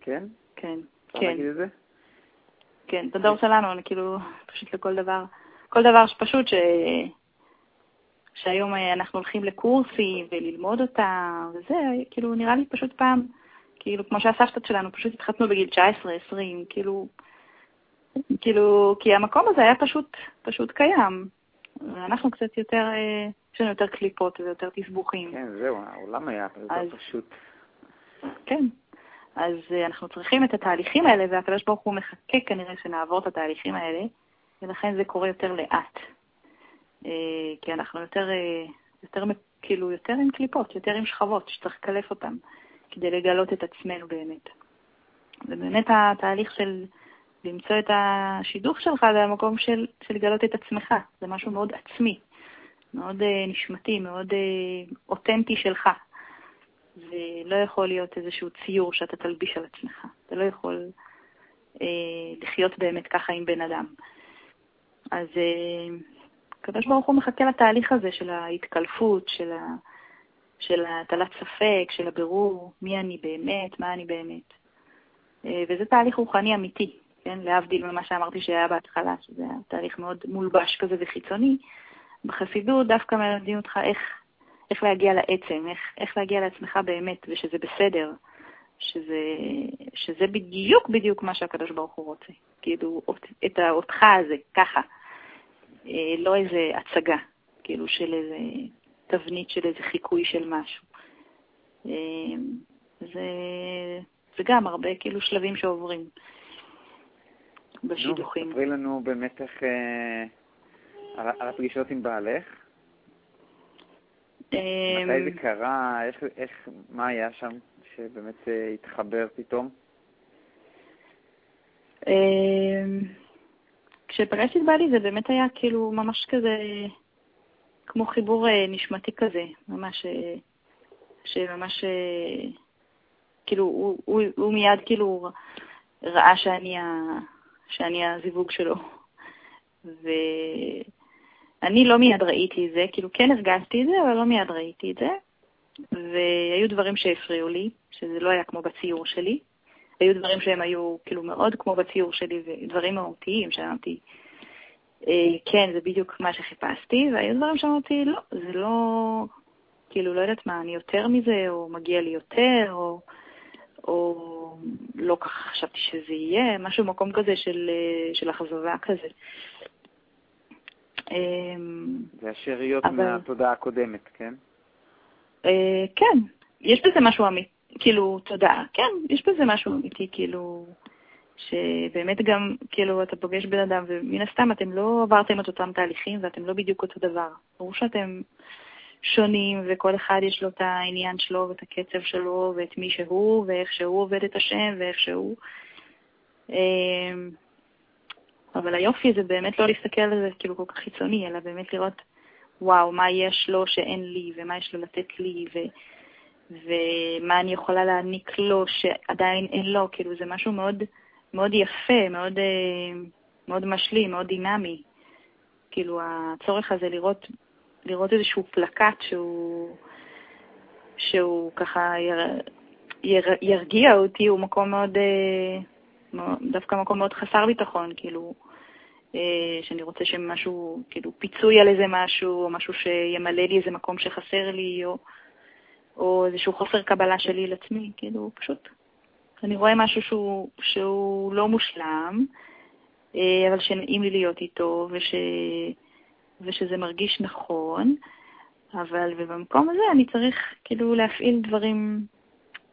[SPEAKER 1] כן?
[SPEAKER 2] כן,
[SPEAKER 1] כן. להגיד את זה?
[SPEAKER 2] כן, בדור שלנו, אני כאילו, פשוט לכל דבר, כל דבר שפשוט ש... שהיום אנחנו הולכים לקורסים וללמוד אותה, וזה, כאילו, נראה לי פשוט פעם, כאילו, כמו שהסבתות שלנו פשוט התחתנו בגיל 19-20, כאילו, כאילו, כי המקום הזה היה פשוט, פשוט קיים. ואנחנו קצת יותר, אה, יש לנו יותר קליפות ויותר תסבוכים.
[SPEAKER 1] כן, זהו, העולם היה יותר פשוט.
[SPEAKER 2] כן. אז אה, אנחנו צריכים את התהליכים האלה, והקדוש ברוך הוא מחכה כנראה שנעבור את התהליכים האלה, ולכן זה קורה יותר לאט. אה, כי אנחנו יותר, יותר, כאילו, יותר עם קליפות, יותר עם שכבות, שצריך לקלף אותן, כדי לגלות את עצמנו באמת. ובאמת התהליך של למצוא את השידוך שלך זה המקום של, של לגלות את עצמך. זה משהו מאוד עצמי, מאוד uh, נשמתי, מאוד uh, אותנטי שלך. ולא יכול להיות איזשהו ציור שאתה תלביש על עצמך. אתה לא יכול uh, לחיות באמת ככה עם בן אדם. אז הקדוש uh, ברוך הוא מחכה לתהליך הזה של ההתקלפות, של, ה, של הטלת ספק, של הבירור, מי אני באמת, מה אני באמת. Uh, וזה תהליך רוחני אמיתי. כן? להבדיל ממה שאמרתי שהיה בהתחלה, שזה היה תהליך מאוד מולבש כזה וחיצוני. בחסידות דווקא מלמדים אותך איך, איך להגיע לעצם, איך, איך להגיע לעצמך באמת, ושזה בסדר, שזה, שזה בדיוק בדיוק מה שהקדוש ברוך הוא רוצה. כאילו, את האותך הזה, ככה. אה, לא איזה הצגה, כאילו, של איזה תבנית של איזה חיקוי של משהו. אה, זה, זה גם הרבה כאילו שלבים שעוברים. בשידוכים.
[SPEAKER 1] נו, ספרי לנו באמת איך, אה, על, על הפגישות עם בעלך. מתי זה אמ, קרה? איך, איך, מה היה שם שבאמת אה, התחבר פתאום?
[SPEAKER 2] אמ, כשפגשתי את בעלי זה באמת היה כאילו ממש כזה, כמו חיבור אה, נשמתי כזה, ממש, שממש, כאילו, הוא, הוא, הוא מיד כאילו ראה שאני ה... שאני הזיווג שלו. ואני לא מיד ראיתי את זה, כאילו כן הרגשתי את זה, אבל לא מיד ראיתי את זה. והיו דברים שהפריעו לי, שזה לא היה כמו בציור שלי. היו דברים שהם היו כאילו מאוד כמו בציור שלי, ודברים מהותיים שאמרתי, אה, כן, זה בדיוק מה שחיפשתי, והיו דברים שאמרתי, לא, זה לא, כאילו, לא יודעת מה, אני יותר מזה, או מגיע לי יותר, או, או לא ככה חשבתי שזה יהיה, משהו במקום כזה של, אה, של אכזבה כזה.
[SPEAKER 1] אמ, זה השאריות אבל... מהתודעה הקודמת, כן?
[SPEAKER 2] אה, כן, יש בזה משהו אמיתי, כאילו, תודעה, כן, יש בזה משהו אמיתי, כאילו, שבאמת גם, כאילו, אתה פוגש בן אדם, ומן הסתם אתם לא עברתם את אותם תהליכים ואתם לא בדיוק אותו דבר. ברור שאתם שונים, וכל אחד יש לו את העניין שלו ואת הקצב שלו ואת מי שהוא, ואיך שהוא עובד את השם ואיך שהוא. אמ, אבל היופי זה באמת לא להסתכל על זה כאילו כל כך חיצוני, אלא באמת לראות, וואו, מה יש לו שאין לי, ומה יש לו לתת לי, ו... ומה אני יכולה להעניק לו שעדיין אין לו, כאילו זה משהו מאוד, מאוד יפה, מאוד, אה, מאוד משלים, מאוד דינמי. כאילו הצורך הזה לראות לראות איזשהו פלקט שהוא, שהוא ככה יר, יר, ירגיע אותי, הוא מקום מאוד, אה, דווקא מקום מאוד חסר ביטחון, כאילו, אה, שאני רוצה שמשהו, כאילו, פיצוי על איזה משהו, או משהו שימלא לי איזה מקום שחסר לי, או, או איזשהו חוסר קבלה שלי לעצמי, כאילו, פשוט. אני רואה משהו שהוא, שהוא לא מושלם, אה, אבל שנעים לי להיות איתו, וש... ושזה מרגיש נכון, אבל במקום הזה אני צריך כאילו להפעיל דברים,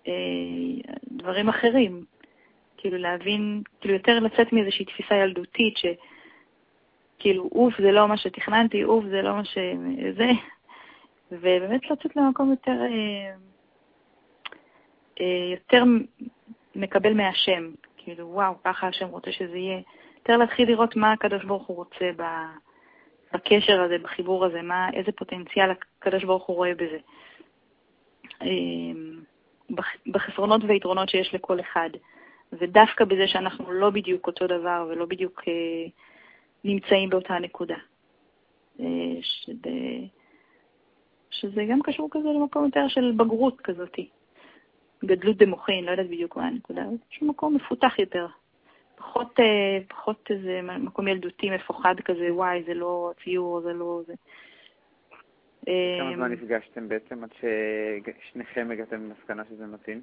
[SPEAKER 2] אה, דברים אחרים. כאילו להבין, כאילו יותר לצאת מאיזושהי תפיסה ילדותית שכאילו אוף זה לא מה שתכננתי, אוף זה לא מה ש... זה, ובאמת לצאת למקום יותר, אה, אה, יותר מקבל מהשם, כאילו וואו, ככה השם רוצה שזה יהיה. יותר להתחיל לראות מה הקדוש ברוך הוא רוצה ב... בקשר הזה, בחיבור הזה, מה, איזה פוטנציאל הקדוש ברוך הוא רואה בזה. אמ, בחסרונות ויתרונות שיש לכל אחד. ודווקא בזה שאנחנו לא בדיוק אותו דבר ולא בדיוק אה, נמצאים באותה נקודה. אה, שזה, שזה גם קשור כזה למקום יותר של בגרות כזאת, גדלות במוחין, לא יודעת בדיוק מה הנקודה, זה מקום מפותח יותר. פחות, אה, פחות איזה מקום ילדותי מפוחד כזה, וואי, זה לא ציור, זה לא... זה.
[SPEAKER 1] כמה זמן נפגשתם בעצם עד ששניכם הגעתם למסקנה שזה מתאים?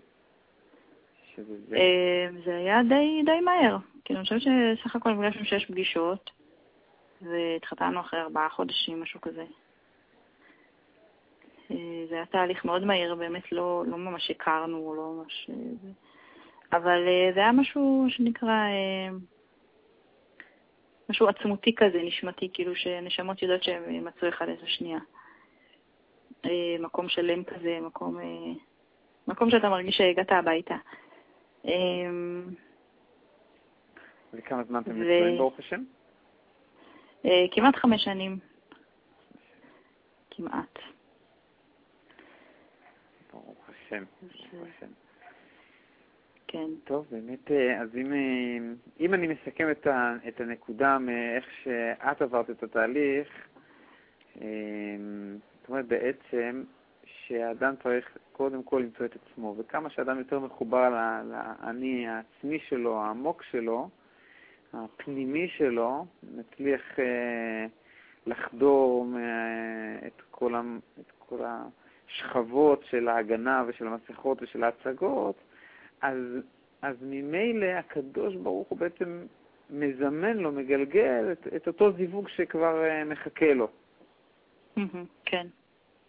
[SPEAKER 2] שזה זה? זה היה די, די מהר. כאילו, אני חושבת שסך הכל נפגשנו שש פגישות, והתחתנו אחרי ארבעה חודשים, משהו כזה. זה היה תהליך מאוד מהיר, באמת לא, לא ממש הכרנו, לא ממש... אבל זה היה משהו שנקרא משהו עצמותי כזה, נשמתי, כאילו שנשמות יודעות שהם מצאו אחד את השנייה. אה, מקום שלם כזה, מקום, אה, מקום שאתה מרגיש שהגעת הביתה. אה,
[SPEAKER 1] וכמה זמן אתם נשואים, ברוך השם?
[SPEAKER 2] כמעט חמש שנים. כמעט.
[SPEAKER 1] ברוך השם, ברוך השם.
[SPEAKER 2] כן.
[SPEAKER 1] טוב, באמת, אה, אז אם, אה, אם אני מסכם את, ה, את הנקודה מאיך שאת עברת את התהליך, אה, זאת אומרת בעצם שהאדם צריך קודם כל למצוא את עצמו, וכמה שאדם יותר מחובר לאני העצמי שלו, העמוק שלו, הפנימי שלו, מצליח לחדור את כל, את כל השכבות של ההגנה ושל המסכות ושל ההצגות, אז, אז ממילא הקדוש ברוך הוא בעצם מזמן לו, מגלגל את, את אותו זיווג שכבר uh, מחכה לו.
[SPEAKER 2] כן.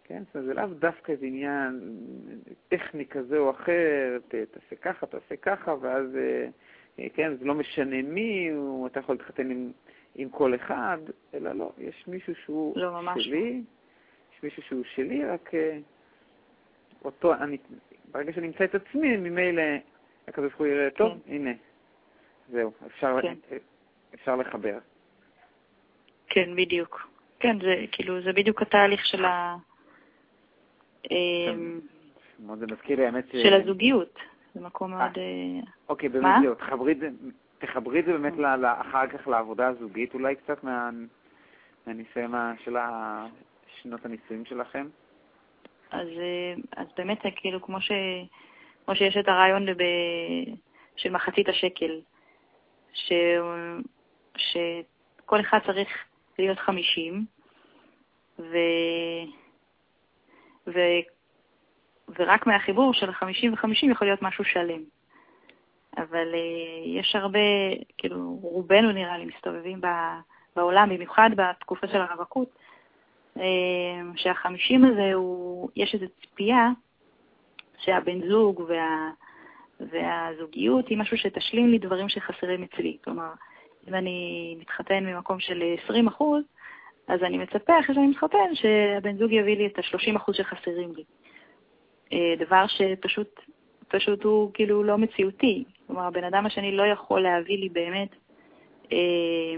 [SPEAKER 1] כן, זאת אומרת, זה לאו דווקא איזה עניין טכני כזה או אחר, ת, תעשה ככה, תעשה ככה, ואז, uh, כן, זה לא משנה מי, הוא, אתה יכול להתחתן עם, עם כל אחד, אלא לא, יש מישהו שהוא
[SPEAKER 2] לא,
[SPEAKER 1] שלי, יש מישהו שהוא שלי, רק אותו, אני, ברגע שאני אמצא את עצמי, ממילא הקדוש ברוך הוא יראה, טוב, כן. הנה, זהו, אפשר, כן. אפשר לחבר.
[SPEAKER 2] כן, בדיוק. כן, זה כאילו, זה בדיוק התהליך של ה...
[SPEAKER 1] אמ, מאוד זה מזכיר לי, האמת ש...
[SPEAKER 2] של הזוגיות. זה מקום אה, מאוד... אה,
[SPEAKER 1] אוקיי, באמת, זהו, תחברי את זה באמת אחר כך לעבודה הזוגית, אולי קצת מהניסיון של שנות הנישואים שלכם.
[SPEAKER 2] אז, אה, אז באמת, כאילו, כמו, ש, כמו שיש את הרעיון לב, של מחצית השקל, ש, שכל אחד צריך להיות 50, ו, ו, ורק מהחיבור של ה-50 ו-50 יכול להיות משהו שלם. אבל uh, יש הרבה, כאילו, רובנו נראה לי מסתובבים בעולם, במיוחד בתקופה של הרווקות, שהחמישים הזה, הוא, יש איזו ציפייה שהבן זוג וה, והזוגיות היא משהו שתשלים לי דברים שחסרים אצלי. כלומר, אם אני מתחתן ממקום של 20 אחוז, אז אני מצפה, אחרי שאני מתחתן, שהבן זוג יביא לי את ה-30 אחוז שחסרים לי. אה, דבר שפשוט פשוט הוא כאילו לא מציאותי. כלומר, הבן אדם השני לא יכול להביא לי באמת אה,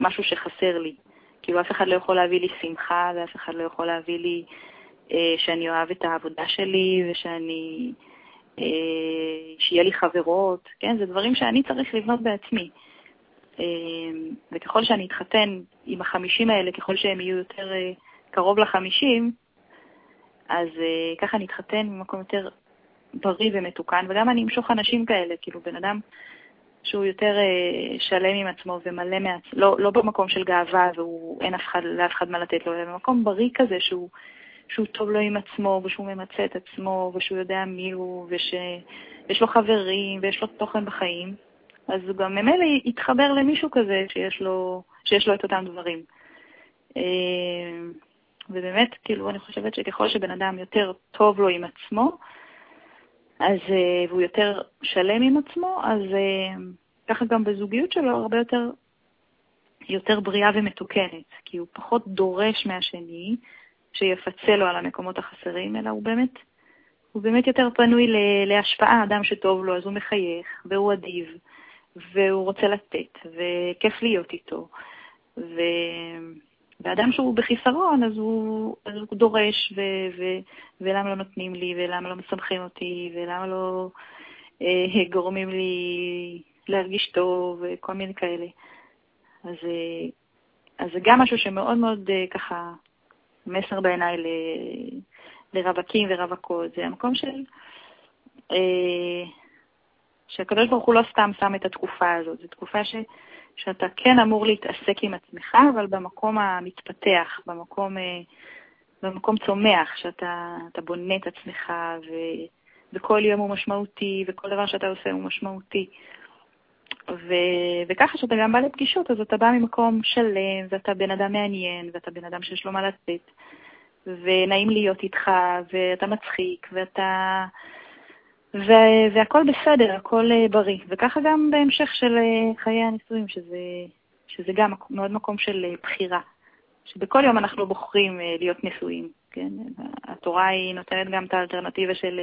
[SPEAKER 2] משהו שחסר לי. כאילו אף אחד לא יכול להביא לי שמחה ואף אחד לא יכול להביא לי אה, שאני אוהב את העבודה שלי ושאני, אה, שיהיה לי חברות, כן? זה דברים שאני צריך לבנות בעצמי. אה, וככל שאני אתחתן עם החמישים האלה, ככל שהם יהיו יותר אה, קרוב לחמישים, אז אה, ככה אני אתחתן ממקום יותר בריא ומתוקן, וגם אני אמשוך אנשים כאלה, כאילו בן אדם שהוא יותר אה, שלם עם עצמו ומלא מעצמו, לא, לא במקום של גאווה ואין לאף אחד מה לתת לו, אלא במקום בריא כזה שהוא, שהוא טוב לו עם עצמו ושהוא ממצה את עצמו ושהוא יודע מי הוא ושיש לו חברים ויש לו תוכן בחיים, אז הוא גם ממילא יתחבר למישהו כזה שיש לו, שיש לו את אותם דברים. אה, ובאמת, כאילו, אני חושבת שככל שבן אדם יותר טוב לו עם עצמו, אז, אה, והוא יותר שלם עם עצמו, אז אה, ככה גם בזוגיות שלו הרבה יותר, יותר בריאה ומתוקנת, כי הוא פחות דורש מהשני שיפצה לו על המקומות החסרים, אלא הוא באמת, הוא באמת יותר פנוי להשפעה, אדם שטוב לו, אז הוא מחייך, והוא אדיב, והוא רוצה לתת, וכיף להיות איתו. ו... ואדם שהוא בחיסרון, אז הוא, אז הוא דורש, ו, ו, ולמה לא נותנים לי, ולמה לא מסמכים אותי, ולמה לא אה, גורמים לי להרגיש טוב, וכל מיני כאלה. אז, אה, אז זה גם משהו שמאוד מאוד אה, ככה מסר בעיניי ל, לרווקים ורווקות. זה המקום של... אה, שהקדוש ברוך הוא לא סתם שם את התקופה הזאת, זו תקופה ש... שאתה כן אמור להתעסק עם עצמך, אבל במקום המתפתח, במקום, אה, במקום צומח, שאתה בונה את עצמך, ו, וכל יום הוא משמעותי, וכל דבר שאתה עושה הוא משמעותי. ו, וככה שאתה גם בא לפגישות, אז אתה בא ממקום שלם, ואתה בן אדם מעניין, ואתה בן אדם שיש לו מה לתת, ונעים להיות איתך, ואתה מצחיק, ואתה... והכל בסדר, הכל uh, בריא. וככה גם בהמשך של uh, חיי הנישואים, שזה, שזה גם מאוד מקום של uh, בחירה. שבכל יום אנחנו בוחרים להיות נשואים, כן? התורה היא נותנת גם את האלטרנטיבה של,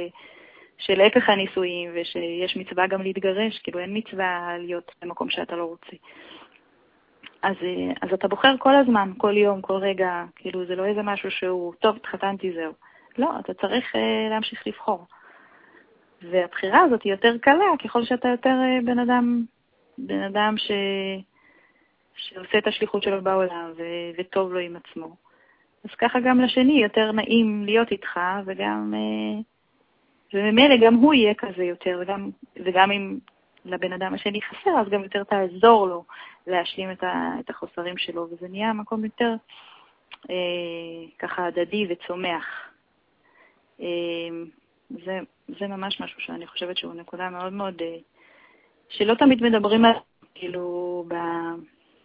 [SPEAKER 2] של הפך הנישואים, ושיש מצווה גם להתגרש, כאילו אין מצווה להיות במקום שאתה לא רוצה. אז, אז אתה בוחר כל הזמן, כל יום, כל רגע, כאילו זה לא איזה משהו שהוא, טוב, התחתנתי, זהו. לא, אתה צריך uh, להמשיך לבחור. והבחירה הזאת היא יותר קלה ככל שאתה יותר אה, בן אדם, בן אדם ש... שעושה את השליחות שלו בעולם ו... וטוב לו עם עצמו. אז ככה גם לשני יותר נעים להיות איתך, וגם... אה, וממילא גם הוא יהיה כזה יותר, וגם, וגם אם לבן אדם השני חסר, אז גם יותר תעזור לו להשלים את, ה, את החוסרים שלו, וזה נהיה מקום יותר אה, ככה הדדי וצומח. אה, זה, זה ממש משהו שאני חושבת שהוא נקודה מאוד מאוד, אה, שלא תמיד מדברים על, כאילו, ב,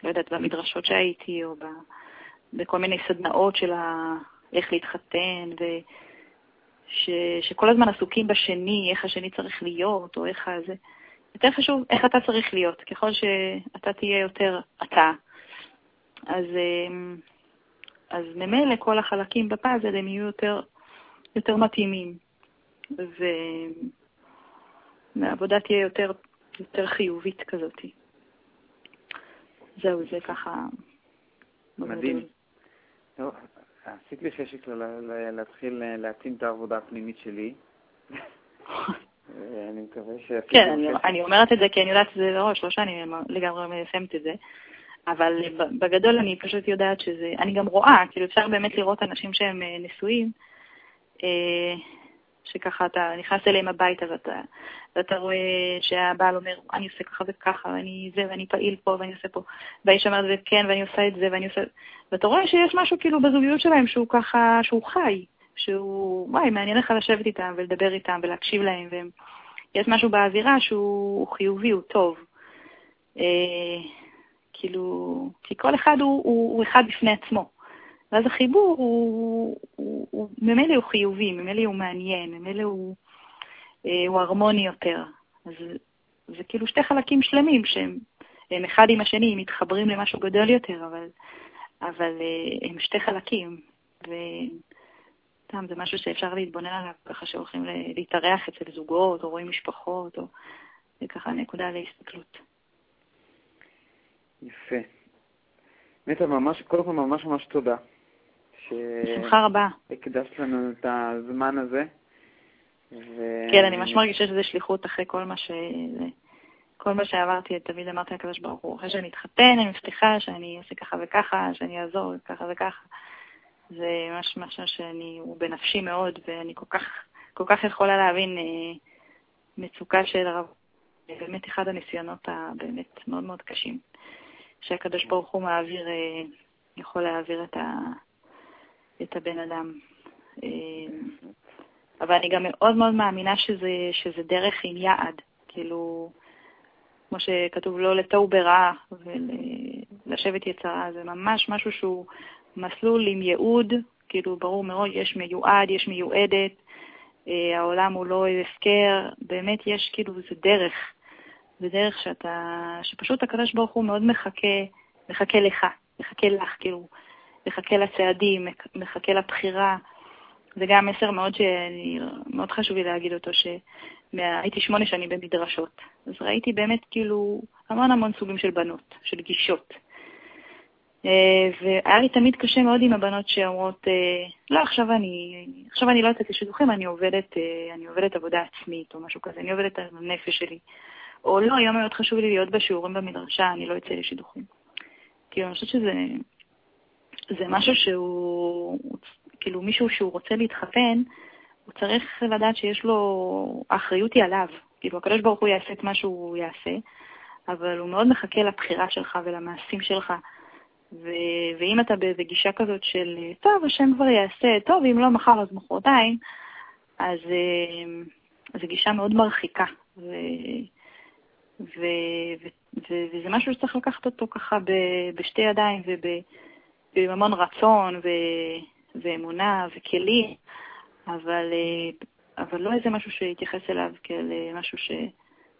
[SPEAKER 2] לא יודעת, במדרשות שהייתי, או ב, בכל מיני סדנאות של ה, איך להתחתן, ו... ש, שכל הזמן עסוקים בשני, איך השני צריך להיות, או איך זה. יותר חשוב איך אתה צריך להיות. ככל שאתה תהיה יותר אתה, אז, אה, אז ממילא כל החלקים בפאזל הם יהיו יותר, יותר מתאימים. והעבודה תהיה יותר, יותר חיובית כזאת. זהו, זה ככה...
[SPEAKER 1] מדהים. עשית לי חשק להתחיל להתאים את העבודה הפנימית שלי. אני מקווה ש...
[SPEAKER 2] כן, אני אומרת את זה כי אני יודעת שזה בראש, לא שאני לגמרי מיישמת את זה, אבל בגדול אני פשוט יודעת שזה... אני גם רואה, כאילו אפשר באמת לראות אנשים שהם אה, נשואים, אה, שככה אתה נכנס אליהם הביתה ואתה, ואתה רואה שהבעל אומר, אני עושה ככה וככה, ואני זה, ואני פעיל פה, ואני עושה פה, והאיש אומרת, כן, ואני עושה את זה, ואני עושה... ואתה רואה שיש משהו כאילו בזוגיות שלהם שהוא ככה, שהוא חי, שהוא, וואי, מעניין לך לשבת איתם ולדבר איתם ולהקשיב להם, ויש משהו באווירה שהוא חיובי, הוא טוב. אה, כאילו, כי כל אחד הוא, הוא, הוא אחד בפני עצמו. ואז החיבור הוא, הוא, הוא ממילא הוא חיובי, ממילא הוא מעניין, ממילא הוא, אה, הוא הרמוני יותר. אז זה כאילו שתי חלקים שלמים שהם הם אחד עם השני, מתחברים למשהו גדול יותר, אבל, אבל אה, הם שתי חלקים. וסתם, זה משהו שאפשר להתבונן עליו ככה שהולכים להתארח אצל זוגות, או רואים משפחות, או... זה ככה נקודה להסתכלות.
[SPEAKER 1] יפה. נטע, ממש, קודם כל ממש ממש תודה.
[SPEAKER 2] בשמחה רבה.
[SPEAKER 1] שהקדשת לנו את הזמן הזה.
[SPEAKER 2] ו... כן, אני ממש מרגישה שזה שליחות אחרי כל מה ש... כל מה שעברתי, תמיד אמרתי לקדוש ברוך הוא, אחרי שאני אתחתן, אני מבטיחה שאני אעשה ככה וככה, שאני אעזור ככה וככה. זה ממש משהו שאני, הוא בנפשי מאוד, ואני כל כך, כל כך יכולה להבין אה, מצוקה של הרב. באמת אחד הניסיונות הבאמת מאוד מאוד קשים, שהקדוש ברוך הוא מעביר, אה, יכול להעביר את, ה, את הבן אדם. אה, אבל אני גם מאוד מאוד מאמינה שזה, שזה דרך עם יעד, כאילו, כמו שכתוב, לא לתוהו ברעה ולשבת יצרה, זה ממש משהו שהוא מסלול עם ייעוד, כאילו, ברור מאוד, יש מיועד, יש מיועדת, אה, העולם הוא לא הפקר, באמת יש, כאילו, זה דרך, זה דרך שאתה, שפשוט הקדוש ברוך הוא מאוד מחכה, מחכה לך, מחכה לך, כאילו, מחכה לצעדים, מחכה לבחירה. זה גם מסר מאוד, מאוד חשוב לי להגיד אותו, שהייתי שמונה שנים במדרשות. אז ראיתי באמת כאילו המון המון סוגים של בנות, של גישות. אה, והיה לי תמיד קשה מאוד עם הבנות שאומרות, אה, לא, עכשיו אני, עכשיו אני לא יוצאת לשידוכים, אני אה, אני עובדת עבודה עצמית או משהו כזה, אני עובדת על הנפש שלי. או לא, היום מאוד חשוב לי להיות בשיעורים במדרשה, אני לא אצא לשידוכים. כאילו, אני חושבת שזה זה משהו שהוא, כאילו מישהו שהוא רוצה להתחתן, הוא צריך לדעת שיש לו, האחריות היא עליו. כאילו, הקדוש ברוך הוא יעשה את מה שהוא יעשה, אבל הוא מאוד מחכה לבחירה שלך ולמעשים שלך. ו- ואם אתה בגישה כזאת של, טוב, השם כבר יעשה, טוב, אם לא מחר אז מחרתיים, אז זו גישה מאוד מרחיקה. ו- ו- ו- וזה משהו שצריך לקחת אותו ככה בשתי ידיים ועם המון רצון ו- ואמונה וכלים, אבל, אבל לא איזה משהו שיתייחס אליו כאל משהו ש...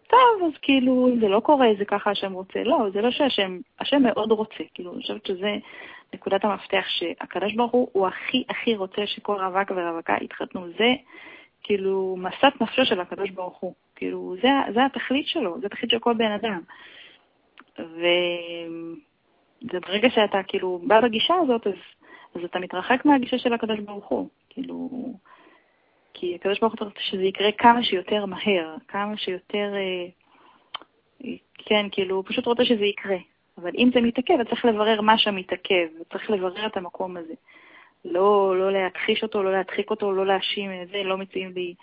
[SPEAKER 2] טוב, אז כאילו, זה לא קורה, זה ככה השם רוצה. לא, זה לא שהשם, השם מאוד רוצה. כאילו, אני חושבת שזה נקודת המפתח, שהקדוש ברוך הוא, הוא הכי הכי רוצה שכל רווק ורווקה יתחתנו. זה כאילו מסת נפשו של הקדוש ברוך הוא. כאילו, זה, זה התכלית שלו, זה התכלית של כל בן אדם. ו... וברגע שאתה כאילו בא בגישה הזאת, אז, אז אתה מתרחק מהגישה של הקדוש ברוך הוא. כאילו, כי הקדוש ברוך הוא רוצה שזה יקרה כמה שיותר מהר, כמה שיותר, אה, כן, כאילו, הוא פשוט רוצה שזה יקרה. אבל אם זה מתעכב, אז צריך לברר מה שם מתעכב, וצריך לברר את המקום הזה. לא, לא להכחיש אותו, לא להדחיק אותו, לא להאשים את זה, לא מציעים לי,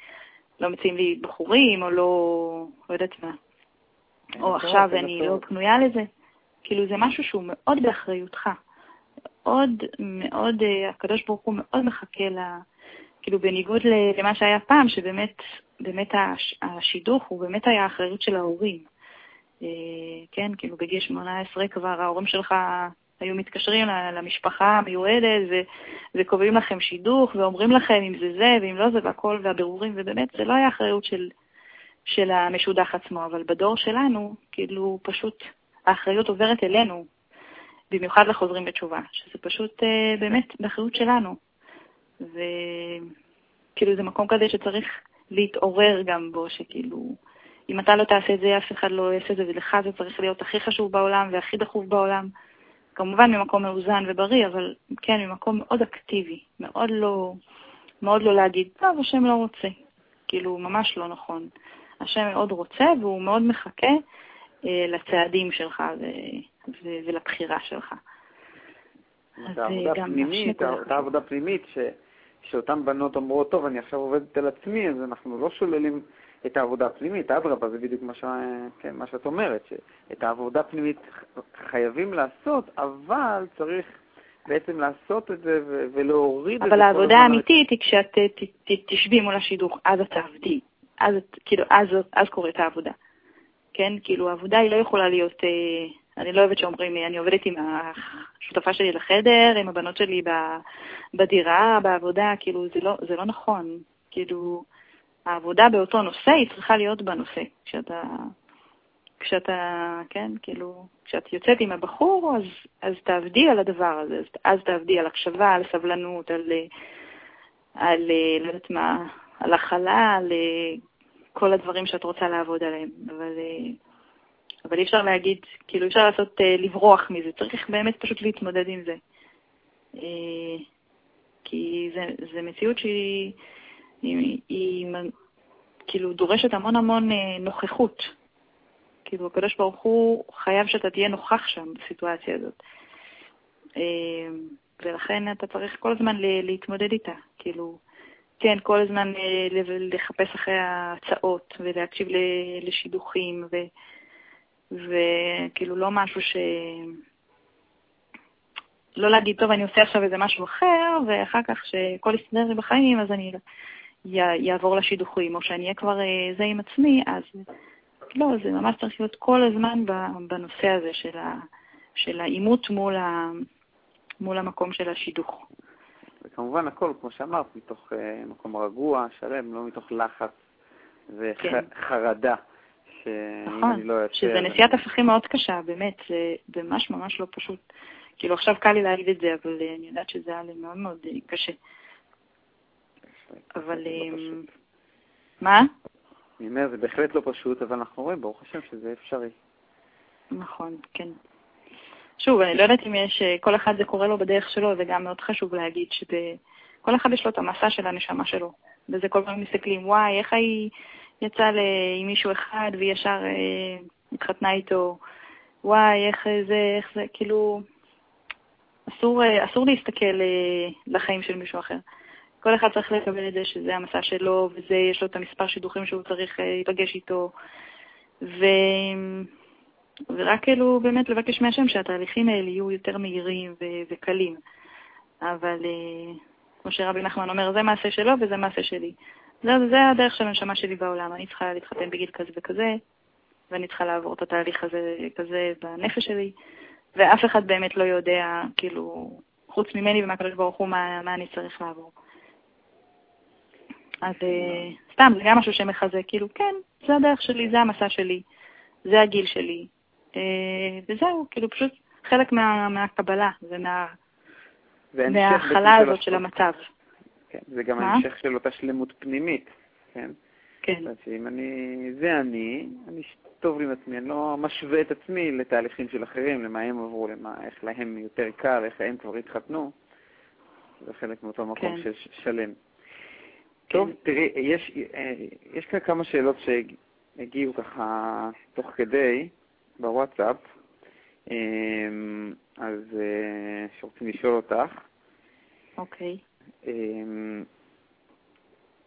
[SPEAKER 2] לא מציעים לי בחורים, או לא, לא יודעת מה. או עכשיו אני לא פנויה לזה. כאילו, זה משהו שהוא מאוד באחריותך. מאוד מאוד, אה, הקדוש ברוך הוא מאוד מחכה ל... כאילו, בניגוד למה שהיה פעם, שבאמת, באמת השידוך הוא באמת היה האחריות של ההורים. אה, כן, כאילו, בגיל 18 כבר ההורים שלך היו מתקשרים למשפחה המיועדת וקובעים לכם שידוך ואומרים לכם אם זה זה ואם לא זה והכל והבירורים, ובאמת זה לא היה אחריות של, של המשודח עצמו, אבל בדור שלנו, כאילו, פשוט האחריות עוברת אלינו, במיוחד לחוזרים בתשובה, שזה פשוט אה, באמת באחריות שלנו. וכאילו זה מקום כזה שצריך להתעורר גם בו, שכאילו, אם אתה לא תעשה את זה, אף אחד לא יעשה את זה, ולך זה צריך להיות הכי חשוב בעולם והכי דחוף בעולם. כמובן ממקום מאוזן ובריא, אבל כן, ממקום מאוד אקטיבי, מאוד לא, מאוד לא להגיד, טוב, השם לא רוצה. כאילו, ממש לא נכון. השם מאוד רוצה והוא מאוד מחכה לצעדים שלך ו- ו- ולבחירה שלך.
[SPEAKER 1] אז עבודה פנימית, אותה עבודה פנימית ש... שאותן בנות אומרות, טוב, אני עכשיו עובדת על עצמי, אז אנחנו לא שוללים את העבודה הפנימית, אדרבה, זה בדיוק מה, ש... כן, מה שאת אומרת, שאת העבודה הפנימית חייבים לעשות, אבל צריך בעצם לעשות את זה ו... ולהוריד את זה.
[SPEAKER 2] אבל העבודה האמיתית היא כשאת. ת... תשבי מול השידוך, אז את תעבדי, אז, כאילו, אז, אז קורית העבודה. כן, כאילו, העבודה היא לא יכולה להיות... אה, אני לא אוהבת שאומרים, אני עובדת עם השותפה שלי לחדר, עם הבנות שלי בדירה, בעבודה, כאילו, זה לא, זה לא נכון. כאילו, העבודה באותו נושא היא צריכה להיות בנושא. כשאתה, כשאתה, כן, כאילו, כשאת יוצאת עם הבחור, אז, אז תעבדי על הדבר הזה, אז, אז תעבדי על הקשבה, על סבלנות, על, על, לא יודעת מה, על הכלה, על כל הדברים שאת רוצה לעבוד עליהם. אבל... אבל אי אפשר להגיד, כאילו אי אפשר לעשות, אה, לברוח מזה, צריך באמת פשוט להתמודד עם זה. אה, כי זה מציאות שהיא היא, היא, כאילו דורשת המון המון אה, נוכחות. כאילו הקדוש ברוך הוא חייב שאתה תהיה נוכח שם בסיטואציה הזאת. אה, ולכן אתה צריך כל הזמן להתמודד איתה. כאילו, כן, כל הזמן אה, לחפש אחרי ההצעות ולהקשיב לשידוכים ו... וכאילו לא משהו ש... לא להגיד, טוב, אני עושה עכשיו איזה משהו אחר, ואחר כך שכל יסתדר לי בחיים, אז אני אעבור לשידוכים, או שאני אהיה כבר אה, זה עם עצמי, אז לא, זה ממש צריך להיות כל הזמן בנושא הזה של, העימות מול. מול המקום של השידוך.
[SPEAKER 1] וכמובן הכל, כמו שאמרת, מתוך uh, מקום רגוע, שלם, לא מתוך לחץ וחרדה. כן.
[SPEAKER 2] נכון, לא שזה נשיאת הפכים מאוד קשה, באמת, זה ממש ממש לא פשוט. כאילו, עכשיו קל לי להגיד את זה, אבל אה, אני יודעת שזה היה לי מאוד מאוד אה, קשה. אבל... לא אה, מה?
[SPEAKER 1] אני אומר, זה בהחלט לא פשוט, אבל אנחנו רואים, ברוך השם, שזה אפשרי.
[SPEAKER 2] נכון, כן. שוב, אני לא יודעת אם יש, כל אחד זה קורה לו בדרך שלו, וגם מאוד חשוב להגיד שכל אחד יש לו את המסע של הנשמה שלו. וזה כל פעם מסתכלים, וואי, איך היא... יצא עם מישהו אחד והיא ישר אה, התחתנה איתו, וואי, איך זה, איך זה, כאילו, אסור, אה, אסור להסתכל אה, לחיים של מישהו אחר. כל אחד צריך לקבל את זה שזה המסע שלו, וזה, יש לו את המספר שידוכים שהוא צריך להיפגש איתו. ו... ורק כאילו באמת לבקש מהשם שהתהליכים האלה יהיו יותר מהירים ו- וקלים. אבל אה, כמו שרבי נחמן אומר, זה מעשה שלו וזה מעשה שלי. זה, זה הדרך של הנשמה שלי בעולם. אני צריכה להתחתן בגיל כזה וכזה, ואני צריכה לעבור את התהליך הזה כזה בנפש שלי, ואף אחד באמת לא יודע, כאילו, חוץ ממני ומהקדוש ברוך הוא, מה, מה אני צריך לעבור. אז אה, סתם, זה גם משהו שמחזק, כאילו, כן, זה הדרך שלי, זה המסע שלי, זה הגיל שלי, וזהו, כאילו, פשוט חלק מה, מהקבלה ומה... מההכלה הזאת של המצב.
[SPEAKER 1] כן, זה גם ההמשך של אותה שלמות פנימית, כן?
[SPEAKER 2] כן.
[SPEAKER 1] שאם אני, זה אני, אני טוב עם עצמי, אני לא משווה את עצמי לתהליכים של אחרים, למה הם עברו, למה, איך להם יותר קל, איך הם כבר התחתנו. זה חלק מאותו מקום
[SPEAKER 2] כן.
[SPEAKER 1] של שלם.
[SPEAKER 2] כן.
[SPEAKER 1] טוב, תראי, יש, אה, יש כאן כמה שאלות שהגיעו ככה תוך כדי בוואטסאפ, אמ, אז אה, שרוצים לשאול אותך.
[SPEAKER 2] אוקיי.
[SPEAKER 1] אמ,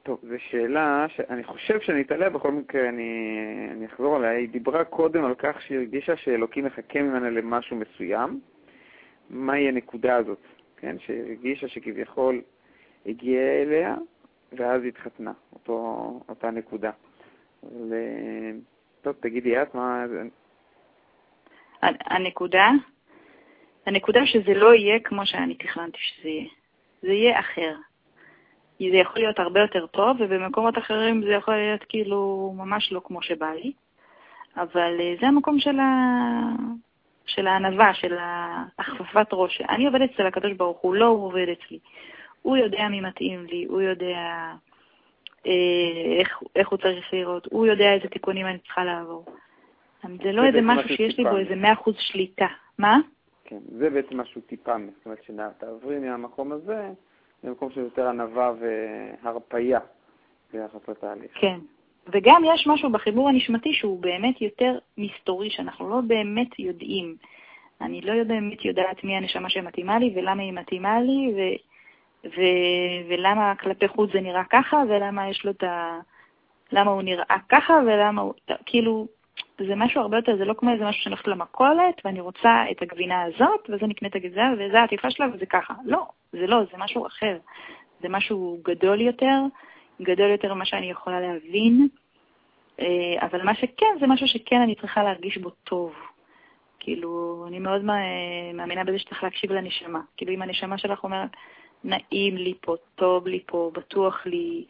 [SPEAKER 1] טוב, זו שאלה שאני חושב שאני אתעלה, בכל מקרה אני, אני אחזור עליה. היא דיברה קודם על כך שהיא הרגישה שאלוקים מחכה ממנה למשהו מסוים. מהי הנקודה הזאת? כן, שהיא הרגישה שכביכול הגיעה אליה ואז התחתנה, אותו, אותה נקודה. אה, טוב, תגידי את, מה...
[SPEAKER 2] הנקודה, הנקודה שזה לא יהיה כמו שאני תכננתי שזה יהיה. זה יהיה אחר. זה יכול להיות הרבה יותר טוב, ובמקומות אחרים זה יכול להיות כאילו ממש לא כמו שבא לי. אבל אה, זה המקום של, ה... של הענווה, של הכפפת ראש. אני עובדת אצל הקדוש ברוך הוא, לא הוא עובד אצלי. הוא יודע מי מתאים לי, הוא יודע אה, איך, איך הוא צריך לראות, הוא יודע איזה תיקונים אני צריכה לעבור. זה לא איזה משהו שיש לי בו איזה מאה אחוז שליטה. מה?
[SPEAKER 1] כן, זה בעצם משהו טיפן, זאת אומרת שתעברי מהמקום הזה למקום של יותר ענווה והרפייה ביחס לתהליך.
[SPEAKER 2] כן, וגם יש משהו בחיבור הנשמתי שהוא באמת יותר מסתורי, שאנחנו לא באמת יודעים. אני לא באמת יודעת מי הנשמה שמתאימה לי ולמה היא מתאימה לי, ו... ו... ולמה כלפי חוץ זה נראה ככה, ולמה יש לו את ה... למה הוא נראה ככה, ולמה הוא... כאילו, זה משהו הרבה יותר, זה לא כמו איזה משהו שאני הולכת למכולת, ואני רוצה את הגבינה הזאת, וזה נקנה את הגבינה, וזה העטיפה שלה, וזה ככה. לא, זה לא, זה משהו אחר. זה משהו גדול יותר, גדול יותר ממה שאני יכולה להבין, אה, אבל מה שכן, זה משהו שכן אני צריכה להרגיש בו טוב. כאילו, אני מאוד מאמינה בזה שצריך להקשיב לנשמה. כאילו, אם הנשמה שלך אומרת, נעים לי פה, טוב לי פה, בטוח לי,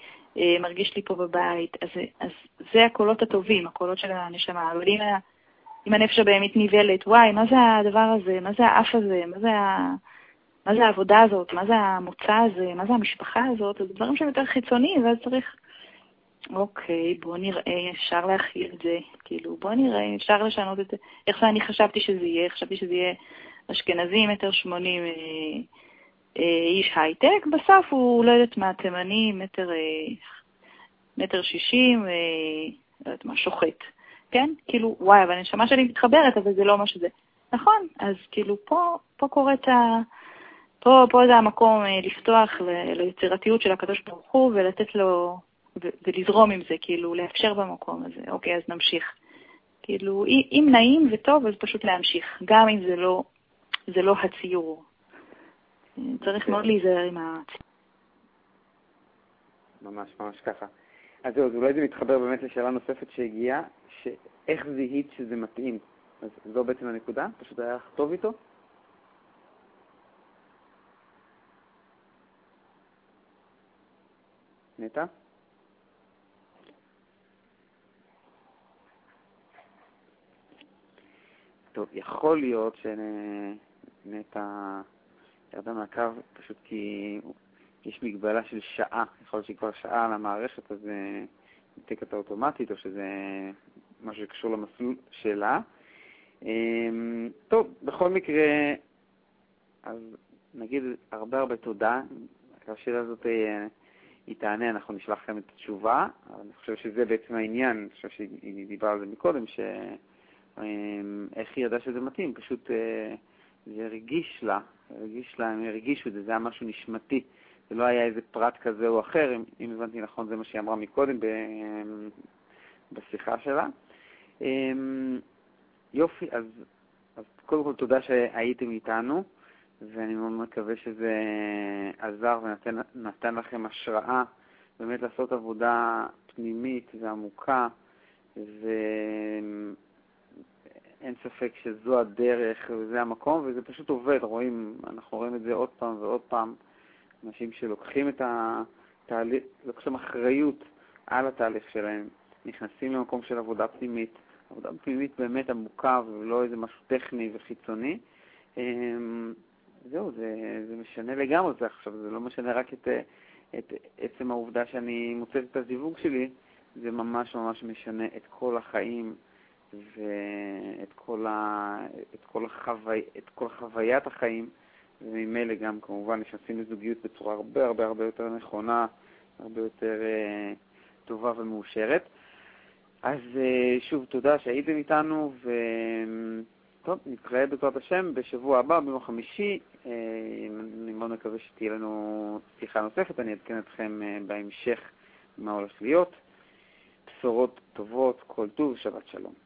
[SPEAKER 2] מרגיש לי פה בבית, אז, אז זה הקולות הטובים, הקולות של הנשמה. אבל אם, אם הנפש הבהמית נבהלת, וואי, מה זה הדבר הזה? מה זה האף הזה? מה זה, מה זה העבודה הזאת? מה זה המוצא הזה? מה זה המשפחה הזאת? זה דברים שהם יותר חיצוניים, ואז צריך, אוקיי, בוא נראה, אפשר להכיל את זה. כאילו, בוא נראה, אפשר לשנות את זה. איך שאני חשבתי שזה יהיה? חשבתי שזה יהיה אשכנזי, מטר שמונים, אה, איש הייטק, בסוף הוא, לא יודעת מה, תימני, מטר, מטר שישים, לא יודעת מה, שוחט, כן? כאילו, וואי, אבל הנשמה שלי מתחברת, אבל זה לא מה שזה. נכון, אז כאילו, פה, פה קורית ה... פה, פה זה המקום לפתוח ל, ליצירתיות של הקדוש ברוך הוא ולתת לו, ו, ולזרום עם זה, כאילו, לאפשר במקום הזה. אוקיי, אז נמשיך. כאילו, אם נעים וטוב, אז פשוט להמשיך, גם אם זה לא, זה לא הציור. צריך מאוד להיזהר עם ה...
[SPEAKER 1] ממש, ממש ככה. אז זהו, אז אולי זה מתחבר באמת לשאלה נוספת שהגיעה, שאיך זיהית שזה מתאים. אז זו בעצם הנקודה? פשוט היה לך טוב איתו? נטע? טוב, יכול להיות שנטע ירדה מהקו פשוט כי יש מגבלה של שעה. יכול להיות שהיא כבר שעה על המערכת, אז זה ניתק אותה אוטומטית, או שזה משהו שקשור למסלול שלה. אמ, טוב, בכל מקרה, אז נגיד הרבה הרבה תודה. השאלה הזאת אה, היא תענה, אנחנו נשלח לכם את התשובה. אני חושב שזה בעצם העניין, אני חושב שהיא דיברה על זה מקודם, שאיך אמ, היא ידעה שזה מתאים, פשוט אה, זה הרגיש לה, הרגיש לה, הם הרגישו את זה, זה היה משהו נשמתי. זה לא היה איזה פרט כזה או אחר, אם, אם הבנתי נכון, זה מה שהיא אמרה מקודם ב, בשיחה שלה. אמ, יופי, אז, אז קודם כל תודה שהייתם איתנו, ואני מאוד מקווה שזה עזר ונתן לכם השראה באמת לעשות עבודה פנימית ועמוקה, ואין ספק שזו הדרך וזה המקום, וזה פשוט עובד, רואים, אנחנו רואים את זה עוד פעם ועוד פעם, אנשים שלוקחים את התהליך, לוקחים אחריות על התהליך שלהם, נכנסים למקום של עבודה פנימית, עבודה פנימית באמת עמוקה ולא איזה משהו טכני וחיצוני. אמ, זהו, זה, זה משנה לגמרי זה עכשיו, זה לא משנה רק את, את עצם העובדה שאני מוצאת את הזיווג שלי, זה ממש ממש משנה את כל החיים ואת כל, ה, את כל, החווי, את כל חוויית החיים, וממילא גם כמובן נכנסים לזוגיות בצורה הרבה הרבה הרבה יותר נכונה, הרבה יותר אה, טובה ומאושרת. אז אה, שוב, תודה שהייתם איתנו, וטוב, נתראה בעזרת השם בשבוע הבא, ביום חמישי. אה, אני מאוד מקווה שתהיה לנו שיחה נוספת, אני אעדכן אתכם אה, בהמשך מה הולך להיות. בשורות טובות, כל טוב, שבת שלום.